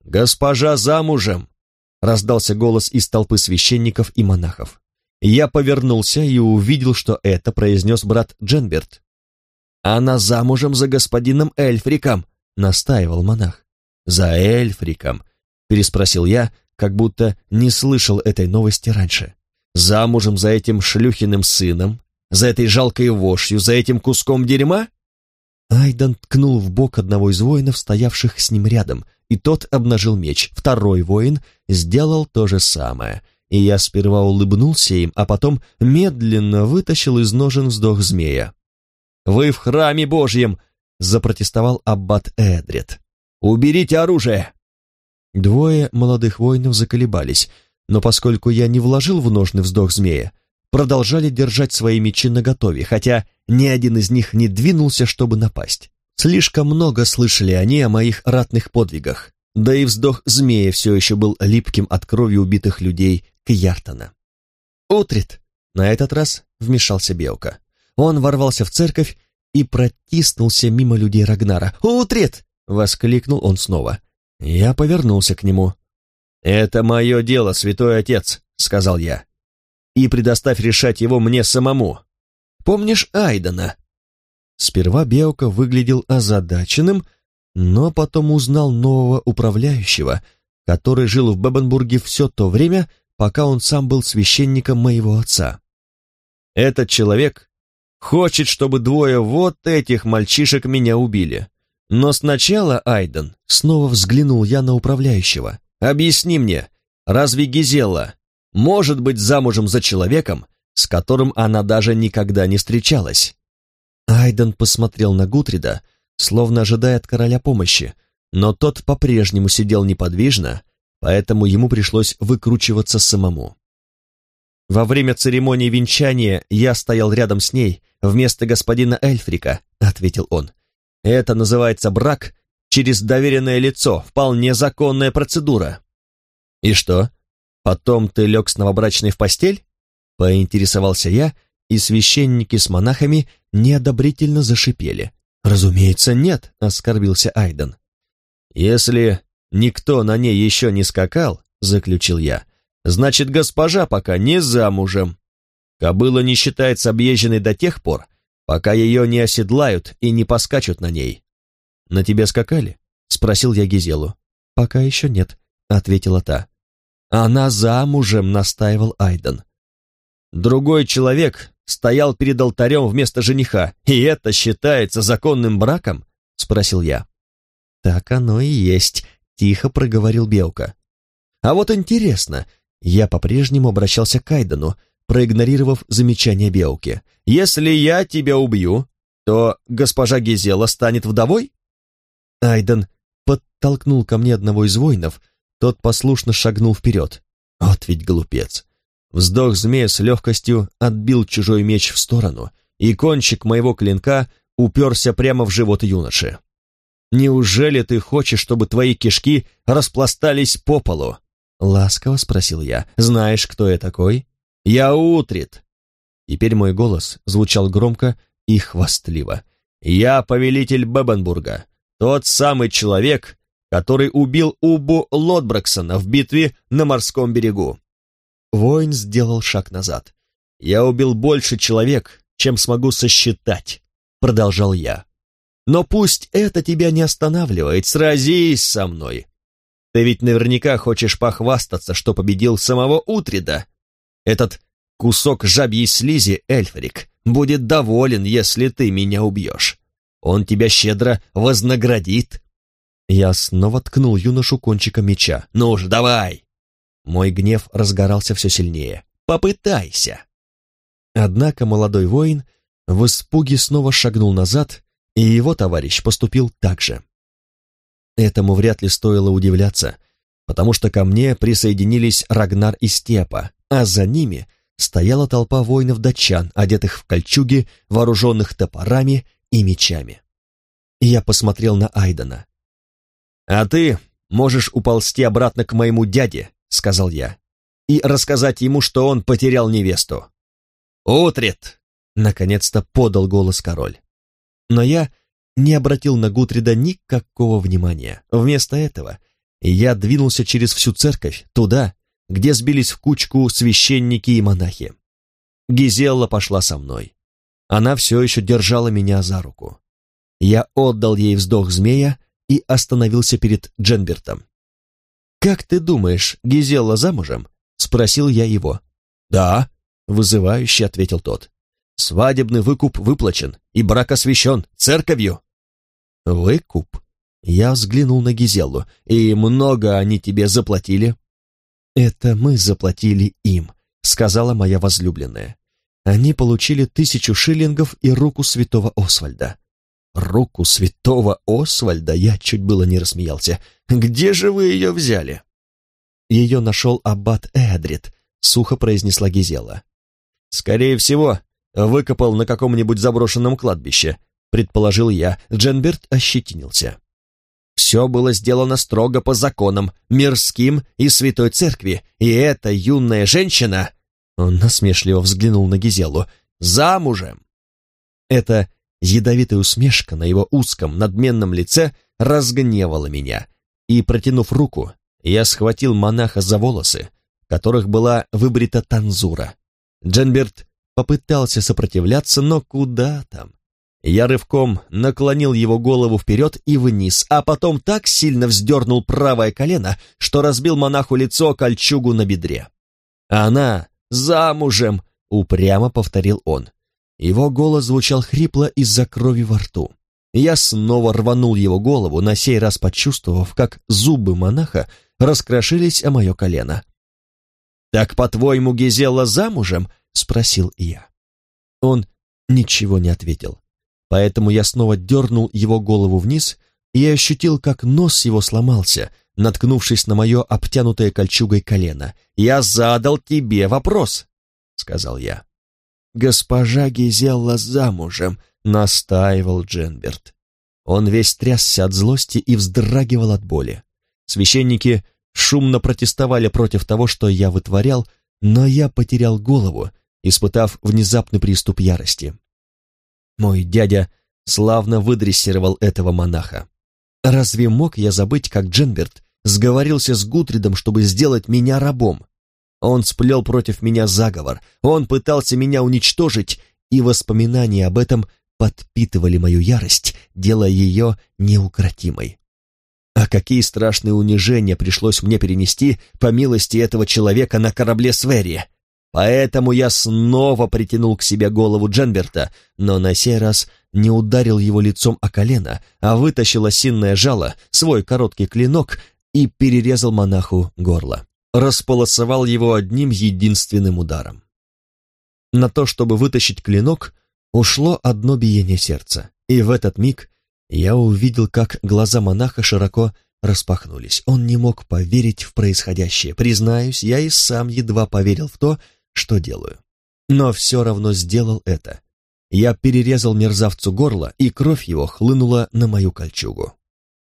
«Госпожа замужем!» — раздался голос из толпы священников и монахов. Я повернулся и увидел, что это произнес брат Дженберт. «Она замужем за господином Эльфриком», — настаивал монах. «За Эльфриком», — переспросил я, как будто не слышал этой новости раньше. «Замужем за этим шлюхиным сыном? За этой жалкой вошью? За этим куском дерьма?» Айдан ткнул в бок одного из воинов, стоявших с ним рядом, и тот обнажил меч. Второй воин сделал то же самое, и я сперва улыбнулся им, а потом медленно вытащил из ножен вздох змея. «Вы в храме Божьем!» — запротестовал аббат Эдред. «Уберите оружие!» Двое молодых воинов заколебались, но поскольку я не вложил в ножны вздох змея, продолжали держать свои мечи наготове, хотя ни один из них не двинулся, чтобы напасть. Слишком много слышали они о моих ратных подвигах, да и вздох змея все еще был липким от крови убитых людей Кьяртона. «Утрит!» — на этот раз вмешался Белка. Он ворвался в церковь и протиснулся мимо людей Рагнара. «Утрит!» — воскликнул он снова. Я повернулся к нему. «Это мое дело, святой отец», — сказал я. «И предоставь решать его мне самому. Помнишь Айдана?» Сперва Беука выглядел озадаченным, но потом узнал нового управляющего, который жил в Бебенбурге все то время, пока он сам был священником моего отца. «Этот человек хочет, чтобы двое вот этих мальчишек меня убили. Но сначала, Айден, снова взглянул я на управляющего. Объясни мне, разве Гизела может быть замужем за человеком, с которым она даже никогда не встречалась? Айден посмотрел на Гутрида, словно ожидая от короля помощи, но тот по-прежнему сидел неподвижно, поэтому ему пришлось выкручиваться самому. Во время церемонии венчания я стоял рядом с ней вместо господина Эльфрика, ответил он. Это называется брак через доверенное лицо, вполне законная процедура. И что? Потом ты лег с новобрачной в постель? Поинтересовался я, и священники с монахами неодобрительно зашипели. «Разумеется, нет», — оскорбился Айден. «Если никто на ней еще не скакал», — заключил я, «значит, госпожа пока не замужем. Кобыла не считается объезженной до тех пор, пока ее не оседлают и не поскачут на ней». «На тебе скакали?» — спросил я Гизелу. «Пока еще нет», — ответила та. «Она замужем», — настаивал Айден. Другой человек стоял перед алтарем вместо жениха, и это считается законным браком?» — спросил я. «Так оно и есть», — тихо проговорил Белка. «А вот интересно, я по-прежнему обращался к Айдену, проигнорировав замечание Белки. «Если я тебя убью, то госпожа Гизела станет вдовой?» Айден подтолкнул ко мне одного из воинов, тот послушно шагнул вперед. Вот ведь глупец. Вздох змея с легкостью отбил чужой меч в сторону, и кончик моего клинка уперся прямо в живот юноши. «Неужели ты хочешь, чтобы твои кишки распластались по полу?» Ласково спросил я. «Знаешь, кто я такой?» «Я Утрит!» Теперь мой голос звучал громко и хвастливо. «Я повелитель Бебенбурга, тот самый человек, который убил Убу Лотбраксона в битве на морском берегу. Воин сделал шаг назад. «Я убил больше человек, чем смогу сосчитать», — продолжал я. «Но пусть это тебя не останавливает, сразись со мной. Ты ведь наверняка хочешь похвастаться, что победил самого Утрида. Этот кусок жабьей слизи, Эльфрик, будет доволен, если ты меня убьешь. Он тебя щедро вознаградит». Я снова ткнул юношу кончиком меча. «Ну же, давай!» Мой гнев разгорался все сильнее. «Попытайся!» Однако молодой воин в испуге снова шагнул назад, и его товарищ поступил так же. Этому вряд ли стоило удивляться, потому что ко мне присоединились Рагнар и Степа, а за ними стояла толпа воинов-датчан, одетых в кольчуги, вооруженных топорами и мечами. Я посмотрел на Айдана. «А ты можешь уползти обратно к моему дяде — сказал я, — «и рассказать ему, что он потерял невесту». «Утрит!» — наконец-то подал голос король. Но я не обратил на Гутрида никакого внимания. Вместо этого я двинулся через всю церковь, туда, где сбились в кучку священники и монахи. Гизелла пошла со мной. Она все еще держала меня за руку. Я отдал ей вздох змея и остановился перед Дженбертом. «Как ты думаешь, Гизелла замужем?» — спросил я его. «Да», — вызывающе ответил тот. «Свадебный выкуп выплачен, и брак освящен церковью». «Выкуп?» Я взглянул на Гизеллу. «И много они тебе заплатили?» «Это мы заплатили им», — сказала моя возлюбленная. Они получили тысячу шиллингов и руку святого Освальда. Руку святого Освальда я чуть было не рассмеялся. «Где же вы ее взяли?» «Ее нашел аббат Эдрид», — сухо произнесла Гизела. «Скорее всего, выкопал на каком-нибудь заброшенном кладбище», — предположил я. Дженберт ощетинился. «Все было сделано строго по законам, мирским и святой церкви, и эта юная женщина...» Он насмешливо взглянул на Гизелу. «Замужем!» Это Ядовитая усмешка на его узком, надменном лице разгневала меня, и, протянув руку, я схватил монаха за волосы, которых была выбрита танзура. Дженберт попытался сопротивляться, но куда там? Я рывком наклонил его голову вперед и вниз, а потом так сильно вздернул правое колено, что разбил монаху лицо кольчугу на бедре. «Она замужем!» — упрямо повторил он. Его голос звучал хрипло из-за крови во рту. Я снова рванул его голову, на сей раз почувствовав, как зубы монаха раскрошились о мое колено. «Так, по-твоему, Гизела замужем?» — спросил я. Он ничего не ответил, поэтому я снова дернул его голову вниз и ощутил, как нос его сломался, наткнувшись на мое обтянутое кольчугой колено. «Я задал тебе вопрос», — сказал я. «Госпожа Гизелла замужем», — настаивал Дженберт. Он весь трясся от злости и вздрагивал от боли. Священники шумно протестовали против того, что я вытворял, но я потерял голову, испытав внезапный приступ ярости. Мой дядя славно выдрессировал этого монаха. Разве мог я забыть, как Дженберт сговорился с Гутридом, чтобы сделать меня рабом? Он сплел против меня заговор, он пытался меня уничтожить, и воспоминания об этом подпитывали мою ярость, делая ее неукротимой. А какие страшные унижения пришлось мне перенести по милости этого человека на корабле Свери. Поэтому я снова притянул к себе голову Дженберта, но на сей раз не ударил его лицом о колено, а вытащил осинное жало, свой короткий клинок и перерезал монаху горло. Располосовал его одним единственным ударом. На то, чтобы вытащить клинок, ушло одно биение сердца, и в этот миг я увидел, как глаза монаха широко распахнулись. Он не мог поверить в происходящее. Признаюсь, я и сам едва поверил в то, что делаю. Но все равно сделал это. Я перерезал мерзавцу горло, и кровь его хлынула на мою кольчугу.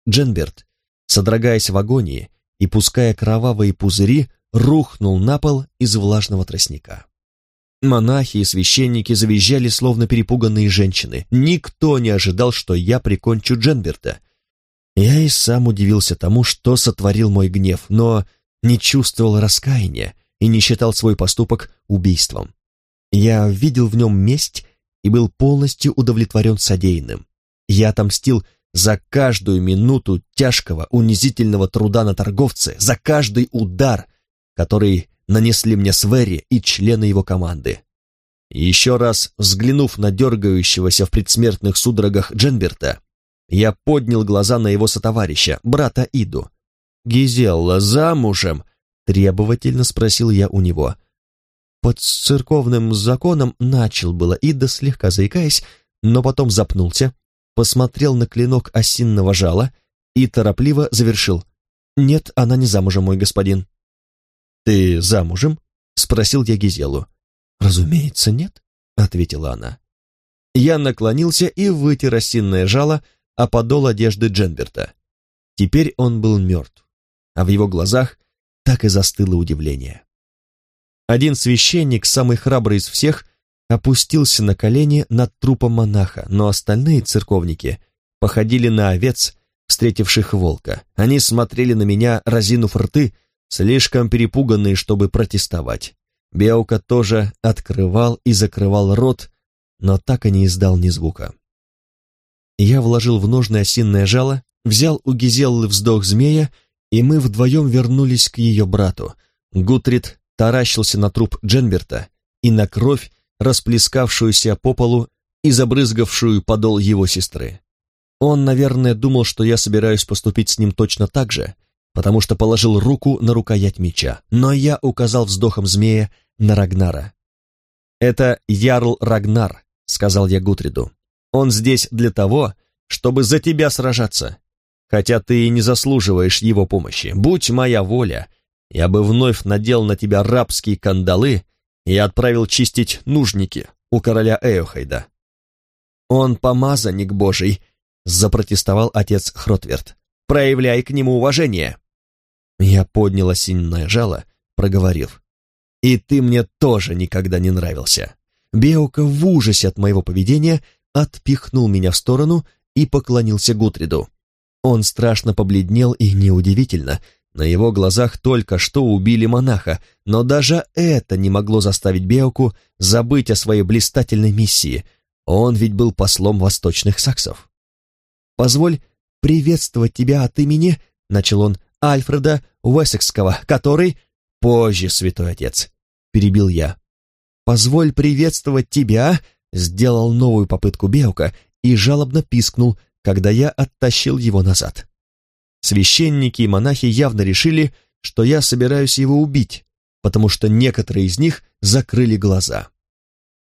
Дженберт, содрогаясь в агонии и пуская кровавые пузыри, рухнул на пол из влажного тростника. Монахи и священники завизжали, словно перепуганные женщины. Никто не ожидал, что я прикончу Дженберта. Я и сам удивился тому, что сотворил мой гнев, но не чувствовал раскаяния и не считал свой поступок убийством. Я видел в нем месть и был полностью удовлетворен содеянным. Я отомстил за каждую минуту тяжкого, унизительного труда на торговце, за каждый удар, который нанесли мне Свери и члены его команды. Еще раз взглянув на дергающегося в предсмертных судорогах Дженберта, я поднял глаза на его сотоварища, брата Иду. «Гизелла замужем?» — требовательно спросил я у него. Под церковным законом начал было Ида, слегка заикаясь, но потом запнулся, посмотрел на клинок осинного жала и торопливо завершил. «Нет, она не замужем, мой господин». «Ты замужем?» — спросил я Гизелу. «Разумеется, нет», — ответила она. Я наклонился и вытер осинное жало о подол одежды Дженберта. Теперь он был мертв, а в его глазах так и застыло удивление. Один священник, самый храбрый из всех, опустился на колени над трупом монаха, но остальные церковники походили на овец, встретивших волка. Они смотрели на меня, разинув рты, слишком перепуганные, чтобы протестовать. Беука тоже открывал и закрывал рот, но так и не издал ни звука. Я вложил в ножны осинное жало, взял у Гизеллы вздох змея, и мы вдвоем вернулись к ее брату. Гутрид таращился на труп Дженберта и на кровь, расплескавшуюся по полу и забрызгавшую подол его сестры. Он, наверное, думал, что я собираюсь поступить с ним точно так же, потому что положил руку на рукоять меча, но я указал вздохом змея на Рагнара. «Это Ярл Рагнар», — сказал я Гутриду. «Он здесь для того, чтобы за тебя сражаться, хотя ты и не заслуживаешь его помощи. Будь моя воля, я бы вновь надел на тебя рабские кандалы и отправил чистить нужники у короля Эохайда». «Он помазанник божий», — запротестовал отец Хротверт проявляй к нему уважение». Я поднял осинное жало, проговорив. «И ты мне тоже никогда не нравился». Беука в ужасе от моего поведения отпихнул меня в сторону и поклонился Гутриду. Он страшно побледнел и неудивительно, на его глазах только что убили монаха, но даже это не могло заставить Беуку забыть о своей блистательной миссии. Он ведь был послом восточных саксов. «Позволь приветствовать тебя от имени, — начал он, — Альфреда Уэссекского, который... Позже, святой отец, — перебил я. Позволь приветствовать тебя, — сделал новую попытку Беука и жалобно пискнул, когда я оттащил его назад. Священники и монахи явно решили, что я собираюсь его убить, потому что некоторые из них закрыли глаза.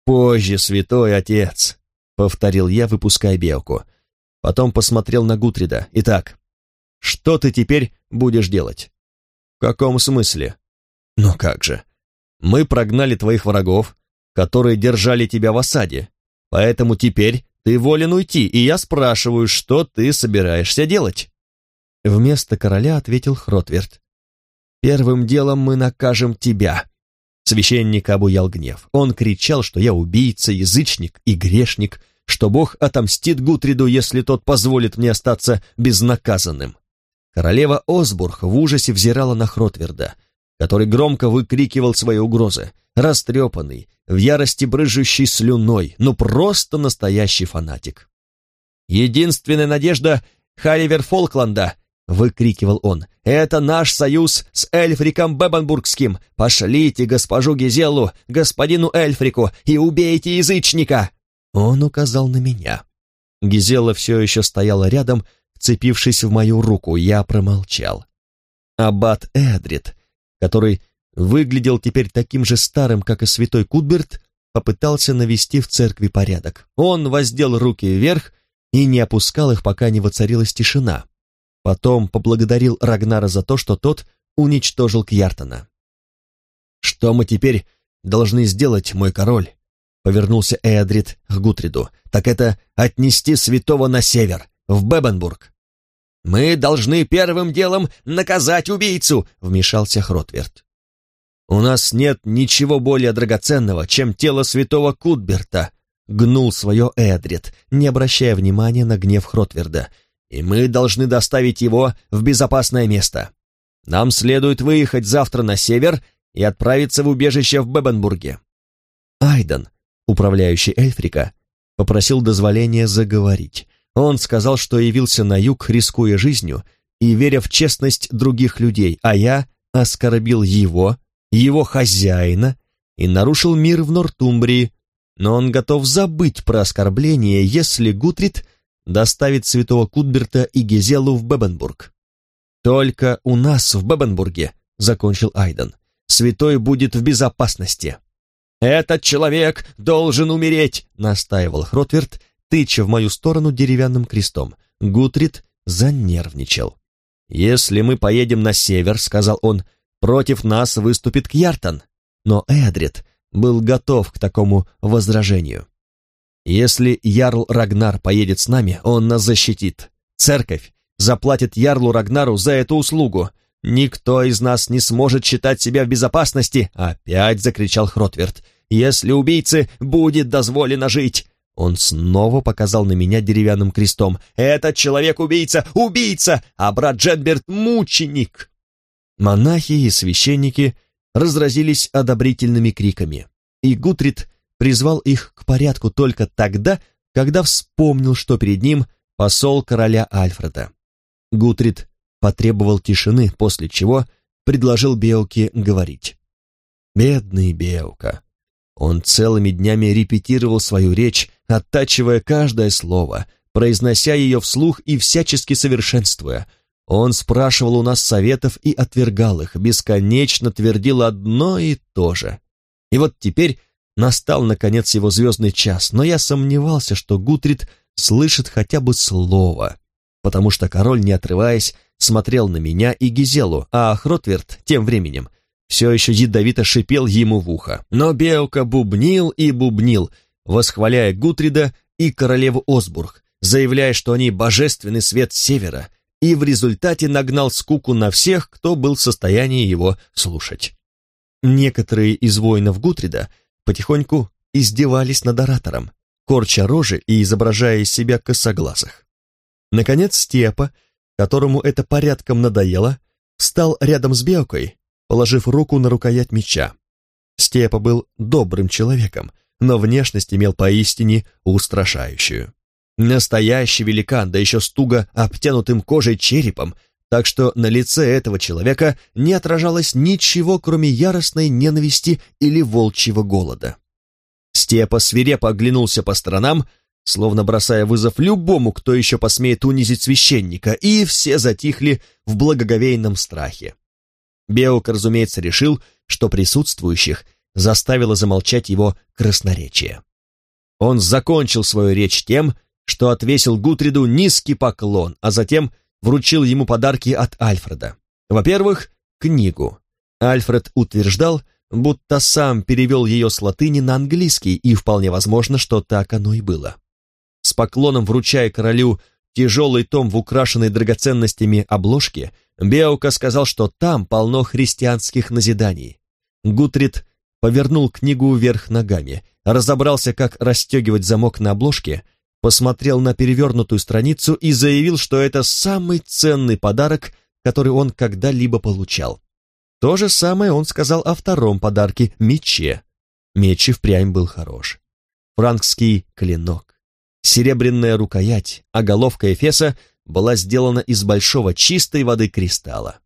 «Позже, святой отец», — повторил я, выпуская Беуку, — Потом посмотрел на Гутрида. «Итак, что ты теперь будешь делать?» «В каком смысле?» «Ну как же. Мы прогнали твоих врагов, которые держали тебя в осаде. Поэтому теперь ты волен уйти, и я спрашиваю, что ты собираешься делать?» Вместо короля ответил Хротверт. Первым делом мы накажем тебя». Священник обуял гнев. Он кричал, что я убийца, язычник и грешник, что Бог отомстит Гутриду, если тот позволит мне остаться безнаказанным. Королева Осбург в ужасе взирала на Хротверда, который громко выкрикивал свои угрозы, растрепанный, в ярости брыжущий слюной, ну просто настоящий фанатик. «Единственная надежда Халивер Фолкланда!» — выкрикивал он. «Это наш союз с Эльфриком Бебенбургским! Пошлите госпожу Гизелу, господину Эльфрику, и убейте язычника!» Он указал на меня. Гизела все еще стояла рядом, вцепившись в мою руку, я промолчал. Аббат Эдрид, который выглядел теперь таким же старым, как и святой Кутберт, попытался навести в церкви порядок. Он воздел руки вверх и не опускал их, пока не воцарилась тишина. Потом поблагодарил Рагнара за то, что тот уничтожил Кьяртона. «Что мы теперь должны сделать, мой король?» — повернулся Эадрид к Гутриду. «Так это отнести святого на север, в Бебенбург». «Мы должны первым делом наказать убийцу», — вмешался Хротверд. «У нас нет ничего более драгоценного, чем тело святого Кутберта», — гнул свое Эдрид, не обращая внимания на гнев Хротверда. «И мы должны доставить его в безопасное место. Нам следует выехать завтра на север и отправиться в убежище в Бебенбурге». Айден, управляющий Эльфрика, попросил дозволения заговорить. Он сказал, что явился на юг, рискуя жизнью и веря в честность других людей, а я оскорбил его его хозяина и нарушил мир в Нортумбрии, но он готов забыть про оскорбление, если Гутрид доставит святого Кутберта и Гизелу в Бебенбург. «Только у нас в Бебенбурге», — закончил Айден, — «святой будет в безопасности». «Этот человек должен умереть», — настаивал Хротверд, тыча в мою сторону деревянным крестом. Гутрид занервничал. «Если мы поедем на север», — сказал он, — Против нас выступит Кьяртан, но Эдрид был готов к такому возражению. Если Ярл Рагнар поедет с нами, он нас защитит. Церковь заплатит Ярлу Рагнару за эту услугу. Никто из нас не сможет считать себя в безопасности, опять закричал Хротверд. Если убийце будет дозволено жить. Он снова показал на меня деревянным крестом. «Этот человек-убийца! Убийца! А брат Дженберт — мученик!» Монахи и священники разразились одобрительными криками, и Гутрид призвал их к порядку только тогда, когда вспомнил, что перед ним посол короля Альфреда. Гутрид потребовал тишины, после чего предложил Беуке говорить. Бедный Беука. Он целыми днями репетировал свою речь, оттачивая каждое слово, произнося ее вслух и всячески совершенствуя — он спрашивал у нас советов и отвергал их, бесконечно твердил одно и то же. И вот теперь настал, наконец, его звездный час, но я сомневался, что Гутрид слышит хотя бы слово, потому что король, не отрываясь, смотрел на меня и Гизелу, а Хротверд тем временем все еще ядовито шипел ему в ухо. Но Беука бубнил и бубнил, восхваляя Гутрида и королеву Осбург, заявляя, что они божественный свет севера — и в результате нагнал скуку на всех, кто был в состоянии его слушать. Некоторые из воинов Гутрида потихоньку издевались над оратором, корча рожи и изображая из себя косоглазых. Наконец Степа, которому это порядком надоело, встал рядом с Белкой, положив руку на рукоять меча. Степа был добрым человеком, но внешность имел поистине устрашающую. Настоящий великан, да еще с туго обтянутым кожей черепом, так что на лице этого человека не отражалось ничего, кроме яростной ненависти или волчьего голода. Степа свирепо оглянулся по сторонам, словно бросая вызов любому, кто еще посмеет унизить священника, и все затихли в благоговейном страхе. Беук, разумеется, решил, что присутствующих заставило замолчать его красноречие. Он закончил свою речь тем, что отвесил Гутриду низкий поклон, а затем вручил ему подарки от Альфреда. Во-первых, книгу. Альфред утверждал, будто сам перевел ее с латыни на английский, и вполне возможно, что так оно и было. С поклоном вручая королю тяжелый том в украшенной драгоценностями обложке, Беука сказал, что там полно христианских назиданий. Гутрид повернул книгу вверх ногами, разобрался, как расстегивать замок на обложке, посмотрел на перевернутую страницу и заявил, что это самый ценный подарок, который он когда-либо получал. То же самое он сказал о втором подарке — мече. Меч и впрямь был хорош. Франкский клинок, серебряная рукоять, а головка Эфеса была сделана из большого чистой воды кристалла.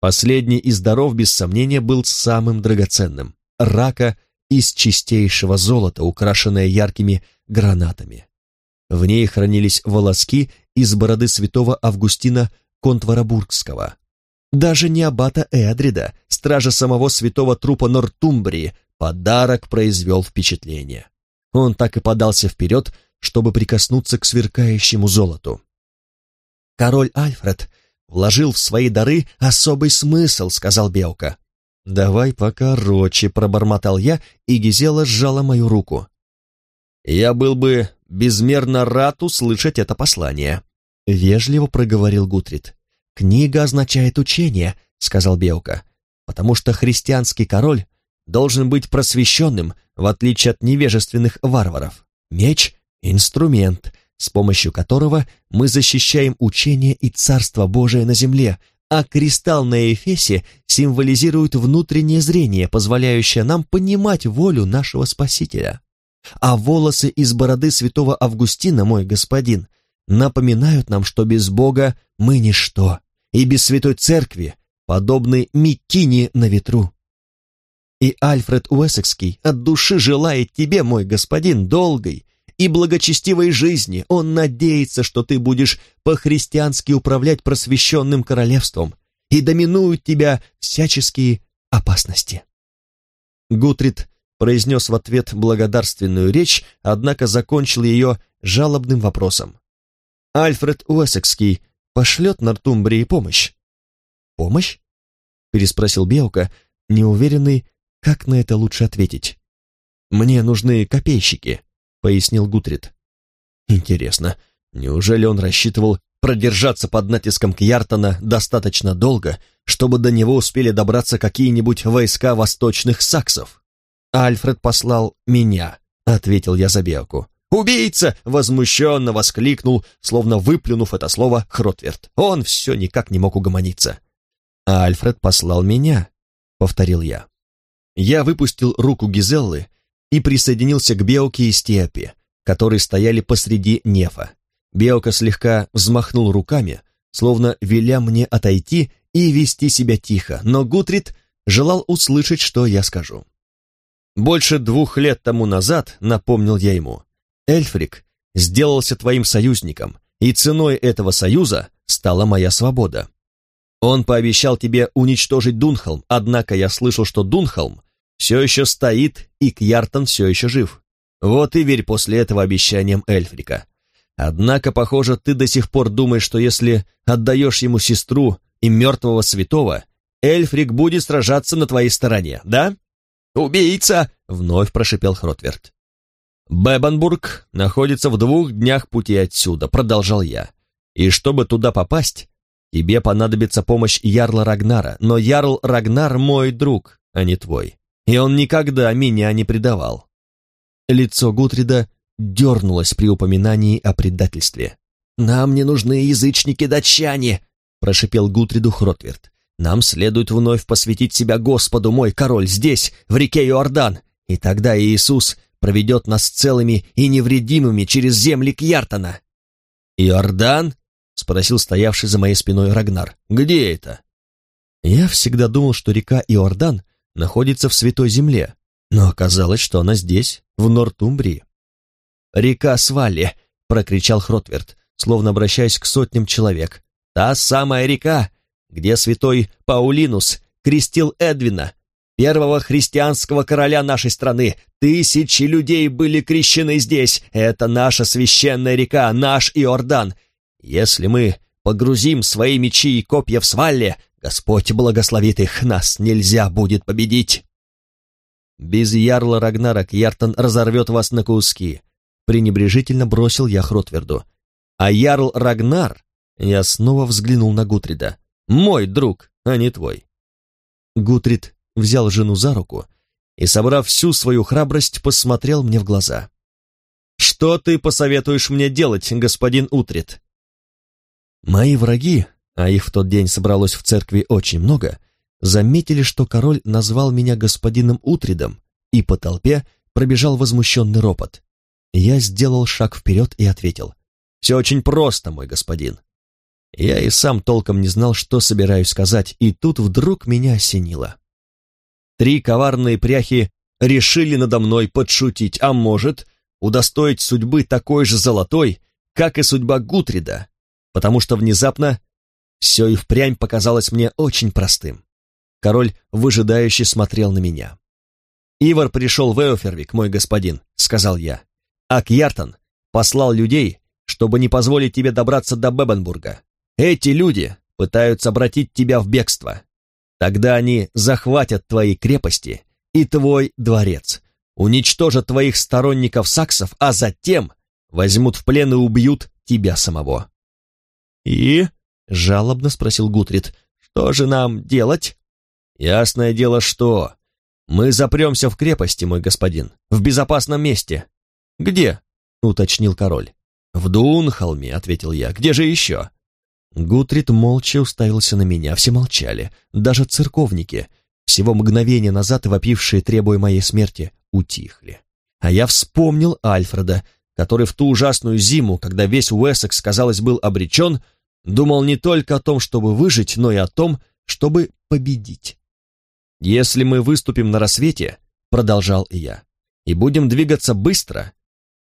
Последний из даров, без сомнения, был самым драгоценным — рака из чистейшего золота, украшенная яркими гранатами. В ней хранились волоски из бороды святого Августина Контварабургского. Даже не аббата Эдрида, стража самого святого трупа Нортумбрии, подарок произвел впечатление. Он так и подался вперед, чтобы прикоснуться к сверкающему золоту. «Король Альфред вложил в свои дары особый смысл», — сказал Белка. «Давай покороче», — пробормотал я, и Гизела сжала мою руку. «Я был бы безмерно рад услышать это послание», — вежливо проговорил Гутрид. «Книга означает учение», — сказал Белка, «потому что христианский король должен быть просвещенным, в отличие от невежественных варваров. Меч — инструмент, с помощью которого мы защищаем учение и Царство Божие на земле, а кристалл на Эфесе символизирует внутреннее зрение, позволяющее нам понимать волю нашего Спасителя. А волосы из бороды святого Августина, мой господин, напоминают нам, что без Бога мы ничто, и без Святой Церкви подобны микини на ветру. И Альфред Уэссекский от души желает тебе, мой господин, долгой, и благочестивой жизни. Он надеется, что ты будешь по-христиански управлять просвещенным королевством, и доминуют тебя всяческие опасности. Гутрид произнес в ответ благодарственную речь, однако закончил ее жалобным вопросом. «Альфред Уэссекский пошлет Нортумбрии помощь?» «Помощь?» — переспросил Беука, неуверенный, как на это лучше ответить. «Мне нужны копейщики», пояснил Гутрид. Интересно, неужели он рассчитывал продержаться под натиском Кьяртона достаточно долго, чтобы до него успели добраться какие-нибудь войска восточных саксов? Альфред послал меня, ответил я Забеоку. «Убийца!» — возмущенно воскликнул, словно выплюнув это слово Хротверт. Он все никак не мог угомониться. «Альфред послал меня», — повторил я. Я выпустил руку Гизеллы и присоединился к Беоке и Степе, которые стояли посреди нефа. Беока слегка взмахнул руками, словно веля мне отойти и вести себя тихо, но Гутрид желал услышать, что я скажу. «Больше двух лет тому назад», — напомнил я ему, — «Эльфрик сделался твоим союзником, и ценой этого союза стала моя свобода. Он пообещал тебе уничтожить Дунхолм, однако я слышал, что Дунхолм все еще стоит, и Кьяртон все еще жив. Вот и верь после этого обещаниям Эльфрика. Однако, похоже, ты до сих пор думаешь, что если отдаешь ему сестру и мертвого святого, Эльфрик будет сражаться на твоей стороне, да? «Убийца!» — вновь прошипел Хротверт. «Бебенбург находится в двух днях пути отсюда», — продолжал я. «И чтобы туда попасть, тебе понадобится помощь Ярла Рагнара, но Ярл Рагнар мой друг, а не твой и он никогда меня не предавал. Лицо Гутрида дернулось при упоминании о предательстве. «Нам не нужны язычники-датчане!» — прошипел Гутриду Хротверт. «Нам следует вновь посвятить себя Господу, мой король, здесь, в реке Иордан, и тогда Иисус проведет нас целыми и невредимыми через земли Кьяртана». «Иордан?» — спросил стоявший за моей спиной Рагнар. «Где это?» Я всегда думал, что река Иордан находится в Святой Земле, но оказалось, что она здесь, в Нортумбрии. «Река Свалли!» — прокричал Хротверт, словно обращаясь к сотням человек. «Та самая река, где святой Паулинус крестил Эдвина, первого христианского короля нашей страны. Тысячи людей были крещены здесь. Это наша священная река, наш Иордан. Если мы погрузим свои мечи и копья в Свалле, Господь благословит их, нас нельзя будет победить. Без ярла Рагнара Кьяртан разорвет вас на куски, пренебрежительно бросил я Хротверду. А ярл Рагнар, я снова взглянул на Гутрида, Мой друг, а не твой. Гутрид взял жену за руку и, собрав всю свою храбрость, посмотрел мне в глаза. «Что ты посоветуешь мне делать, господин Утрит?» Мои враги, а их в тот день собралось в церкви очень много, заметили, что король назвал меня господином Утридом, и по толпе пробежал возмущенный ропот. Я сделал шаг вперед и ответил. «Все очень просто, мой господин». Я и сам толком не знал, что собираюсь сказать, и тут вдруг меня осенило. Три коварные пряхи решили надо мной подшутить, а может, удостоить судьбы такой же золотой, как и судьба Гутрида, потому что внезапно все и впрямь показалось мне очень простым. Король выжидающе смотрел на меня. «Ивар пришел в Эофервик, мой господин», — сказал я. «А Кьяртон послал людей, чтобы не позволить тебе добраться до Бебенбурга. Эти люди пытаются обратить тебя в бегство. Тогда они захватят твои крепости и твой дворец, уничтожат твоих сторонников саксов, а затем возьмут в плен и убьют тебя самого». «И?» — жалобно спросил Гутрид. «Что же нам делать?» «Ясное дело, что...» «Мы запремся в крепости, мой господин, в безопасном месте». «Где?» — уточнил король. «В Дунхолме», — ответил я. «Где же еще?» Гутрид молча уставился на меня, все молчали, даже церковники, всего мгновение назад вопившие, требуя моей смерти, утихли. А я вспомнил Альфреда, который в ту ужасную зиму, когда весь Уэссекс, казалось, был обречен, думал не только о том, чтобы выжить, но и о том, чтобы победить. «Если мы выступим на рассвете», — продолжал я, — «и будем двигаться быстро,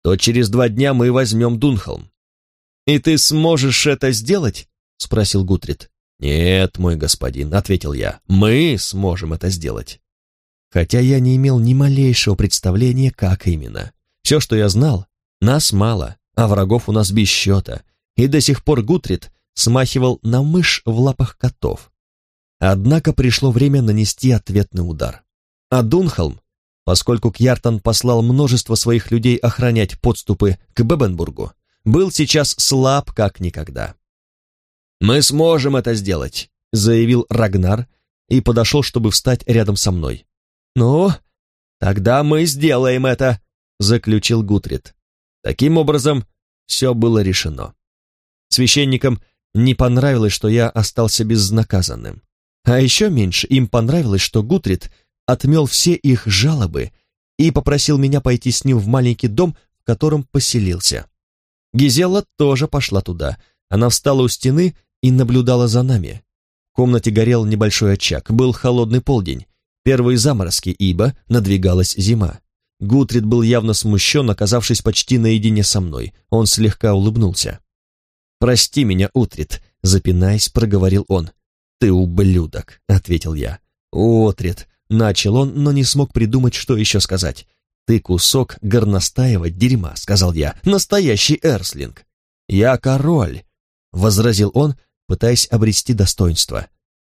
то через два дня мы возьмем Дунхолм». «И ты сможешь это сделать?» — спросил Гутрид. «Нет, мой господин», — ответил я, — «мы сможем это сделать». Хотя я не имел ни малейшего представления, как именно. Все, что я знал, нас мало, а врагов у нас без счета, и до сих пор Гутрид смахивал на мышь в лапах котов. Однако пришло время нанести ответный удар. А Дунхолм, поскольку Кьяртан послал множество своих людей охранять подступы к Бебенбургу, был сейчас слаб как никогда. «Мы сможем это сделать», — заявил Рагнар и подошел, чтобы встать рядом со мной. «Ну, тогда мы сделаем это», — заключил Гутрид. Таким образом, все было решено. Священникам не понравилось, что я остался безнаказанным. А еще меньше им понравилось, что Гутрид отмел все их жалобы и попросил меня пойти с ним в маленький дом, в котором поселился. Гизела тоже пошла туда. Она встала у стены и наблюдала за нами. В комнате горел небольшой очаг, был холодный полдень, первые заморозки, ибо надвигалась зима. Гутрид был явно смущен, оказавшись почти наедине со мной. Он слегка улыбнулся. «Прости меня, Утрид», — запинаясь, проговорил он. «Ты ублюдок», — ответил я. «Отрид», — начал он, но не смог придумать, что еще сказать. «Ты кусок горностаева дерьма», — сказал я, — «настоящий эрслинг». «Я король», — возразил он, пытаясь обрести достоинство.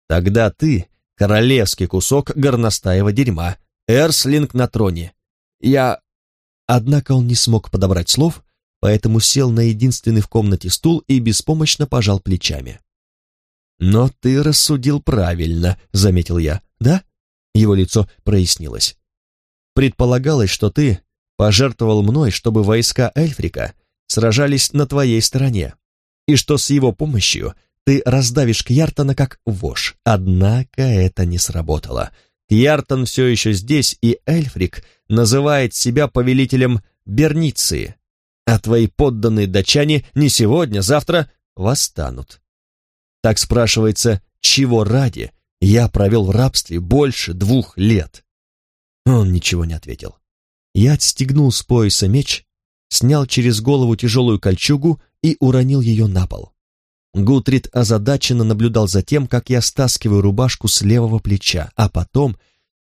«Тогда ты — королевский кусок горностаева дерьма, эрслинг на троне. Я...» Однако он не смог подобрать слов, поэтому сел на единственный в комнате стул и беспомощно пожал плечами. «Но ты рассудил правильно», — заметил я. «Да?» Его лицо прояснилось. «Предполагалось, что ты пожертвовал мной, чтобы войска Эльфрика сражались на твоей стороне, и что с его помощью ты раздавишь Кьяртона как вож. Однако это не сработало. Кьяртон все еще здесь, и Эльфрик называет себя повелителем Берниции, а твои подданные датчане не сегодня, завтра восстанут. Так спрашивается, чего ради я провел в рабстве больше двух лет? Он ничего не ответил. Я отстегнул с пояса меч, снял через голову тяжелую кольчугу и уронил ее на пол. Гутрид озадаченно наблюдал за тем, как я стаскиваю рубашку с левого плеча, а потом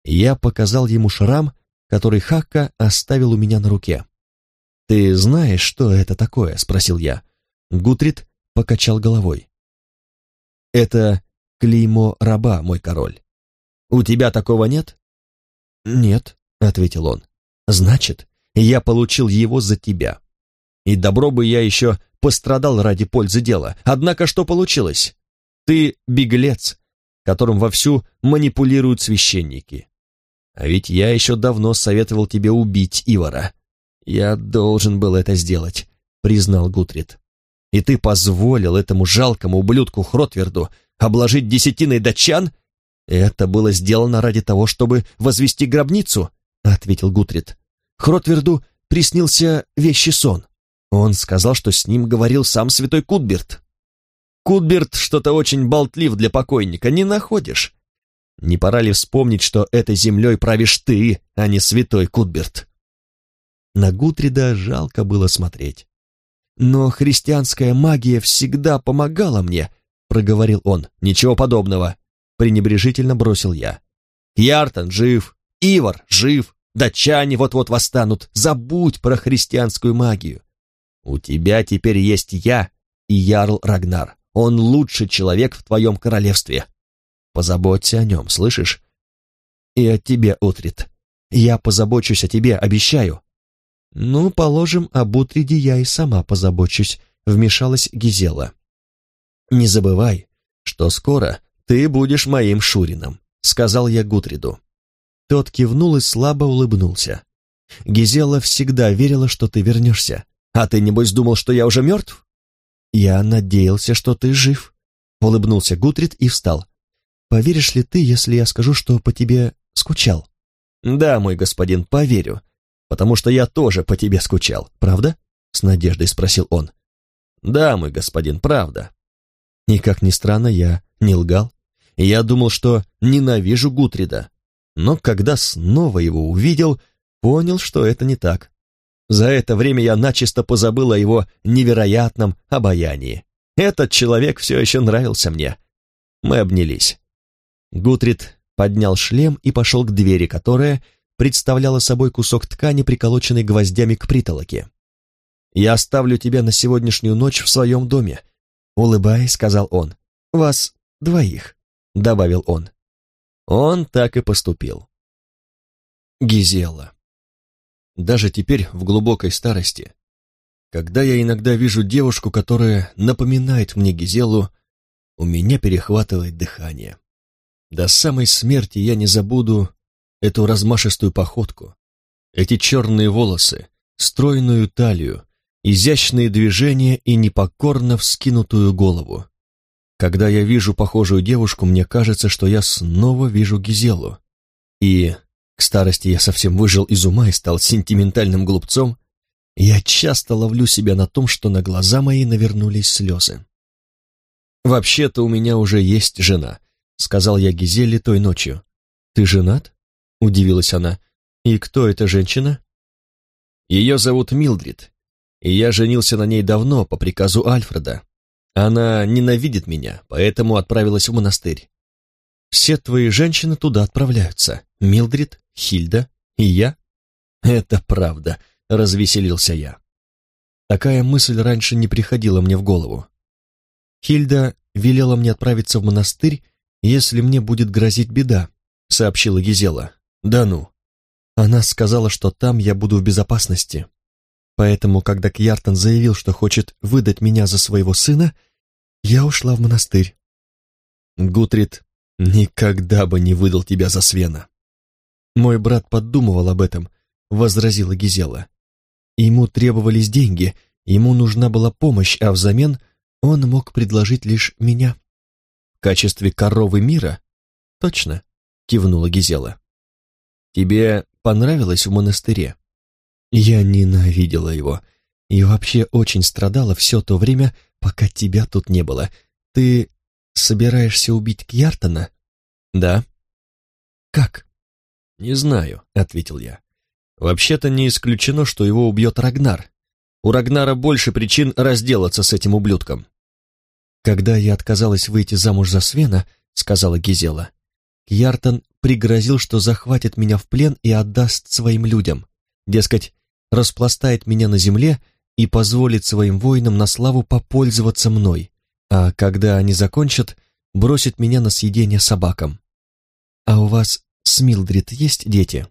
я показал ему шрам, который Хакка оставил у меня на руке. «Ты знаешь, что это такое?» — спросил я. Гутрид покачал головой. Это клеймо раба, мой король. У тебя такого нет? Нет, ответил он. Значит, я получил его за тебя. И добро бы я еще пострадал ради пользы дела. Однако что получилось? Ты беглец, которым вовсю манипулируют священники. А ведь я еще давно советовал тебе убить Ивара. Я должен был это сделать, признал Гутрид. И ты позволил этому жалкому ублюдку Хротверду обложить десятиной датчан? Это было сделано ради того, чтобы возвести гробницу, ответил Гутрид. Хротверду приснился вещий сон. Он сказал, что с ним говорил сам святой Кутберт. Кутберт что-то очень болтлив для покойника, не находишь? Не пора ли вспомнить, что этой землей правишь ты, а не святой Кутберт? На Гутрида жалко было смотреть. «Но христианская магия всегда помогала мне», — проговорил он. «Ничего подобного», — пренебрежительно бросил я. «Яртон жив, Ивар жив, датчане вот-вот восстанут. Забудь про христианскую магию. У тебя теперь есть я и Ярл Рагнар. Он лучший человек в твоем королевстве. Позаботься о нем, слышишь? И о тебе, Утрит. Я позабочусь о тебе, обещаю. Ну, положим, об Утриде я и сама позабочусь, вмешалась Гизела. Не забывай, что скоро ты будешь моим Шурином, сказал я Гутриду. Тот кивнул и слабо улыбнулся. Гизела всегда верила, что ты вернешься. А ты, небось, думал, что я уже мертв? «Я надеялся, что ты жив», — улыбнулся Гутрид и встал. «Поверишь ли ты, если я скажу, что по тебе скучал?» «Да, мой господин, поверю, потому что я тоже по тебе скучал, правда?» — с надеждой спросил он. «Да, мой господин, правда». И, как ни странно, я не лгал. Я думал, что ненавижу Гутрида, но когда снова его увидел, понял, что это не так. За это время я начисто позабыл о его невероятном обаянии. Этот человек все еще нравился мне. Мы обнялись. Гутрид поднял шлем и пошел к двери, которая представляла собой кусок ткани, приколоченный гвоздями к притолоке. «Я оставлю тебя на сегодняшнюю ночь в своем доме», — улыбаясь, сказал он. «Вас двоих», — добавил он. Он так и поступил. Гизела. Даже теперь, в глубокой старости, когда я иногда вижу девушку, которая напоминает мне Гизелу, у меня перехватывает дыхание. До самой смерти я не забуду эту размашистую походку, эти черные волосы, стройную талию, изящные движения и непокорно вскинутую голову. Когда я вижу похожую девушку, мне кажется, что я снова вижу Гизелу. И к старости я совсем выжил из ума и стал сентиментальным глупцом. Я часто ловлю себя на том, что на глаза мои навернулись слезы. «Вообще-то у меня уже есть жена», — сказал я Гизеле той ночью. «Ты женат?» — удивилась она. «И кто эта женщина?» «Ее зовут Милдрид, и я женился на ней давно по приказу Альфреда. Она ненавидит меня, поэтому отправилась в монастырь. Все твои женщины туда отправляются. Милдрид, Хильда и я? Это правда, развеселился я. Такая мысль раньше не приходила мне в голову. Хильда велела мне отправиться в монастырь, если мне будет грозить беда, сообщила Гизела. Да ну. Она сказала, что там я буду в безопасности. Поэтому, когда Кьяртон заявил, что хочет выдать меня за своего сына, я ушла в монастырь. Гутрид никогда бы не выдал тебя за Свена. Мой брат подумывал об этом, возразила Гизела. Ему требовались деньги, ему нужна была помощь, а взамен он мог предложить лишь меня. В качестве коровы мира? Точно, кивнула Гизела. Тебе понравилось в монастыре? Я ненавидела его и вообще очень страдала все то время, пока тебя тут не было. Ты собираешься убить Кьяртона? Да. «Не знаю», — ответил я. «Вообще-то не исключено, что его убьет Рагнар. У Рагнара больше причин разделаться с этим ублюдком». «Когда я отказалась выйти замуж за Свена», — сказала Гизела, Кьяртон пригрозил, что захватит меня в плен и отдаст своим людям. Дескать, распластает меня на земле и позволит своим воинам на славу попользоваться мной, а когда они закончат, бросит меня на съедение собакам. «А у вас с Милдрид есть дети?»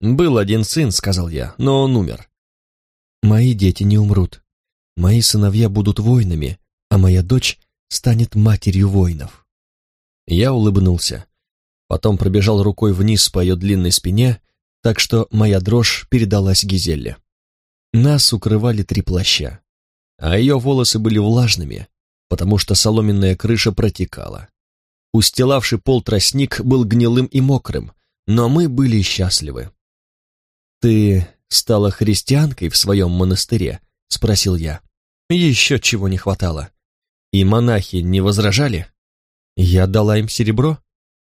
«Был один сын», — сказал я, — «но он умер». «Мои дети не умрут. Мои сыновья будут воинами, а моя дочь станет матерью воинов. Я улыбнулся, потом пробежал рукой вниз по ее длинной спине, так что моя дрожь передалась Гизелле. Нас укрывали три плаща, а ее волосы были влажными, потому что соломенная крыша протекала. Устилавший пол тростник был гнилым и мокрым, но мы были счастливы. «Ты стала христианкой в своем монастыре?» — спросил я. «Еще чего не хватало. И монахи не возражали?» «Я дала им серебро?»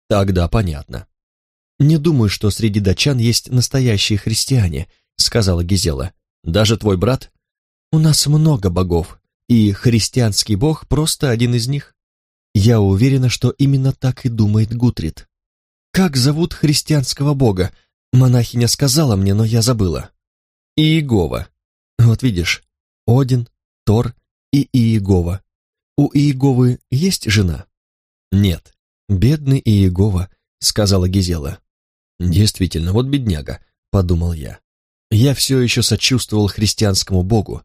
«Тогда понятно». «Не думаю, что среди датчан есть настоящие христиане», — сказала Гизела. «Даже твой брат?» «У нас много богов, и христианский бог просто один из них. Я уверена, что именно так и думает Гутрид. Как зовут христианского бога? Монахиня сказала мне, но я забыла. Иегова. Вот видишь, Один, Тор и Иегова. У Иеговы есть жена? Нет. Бедный Иегова, сказала Гизела. Действительно, вот бедняга, подумал я. Я все еще сочувствовал христианскому богу,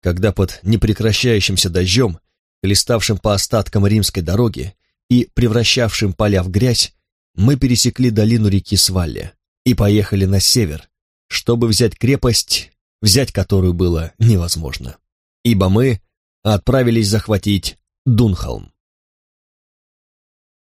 когда под непрекращающимся дождем, хлеставшим по остаткам римской дороги и превращавшим поля в грязь, мы пересекли долину реки Свалли и поехали на север, чтобы взять крепость, взять которую было невозможно, ибо мы отправились захватить Дунхолм.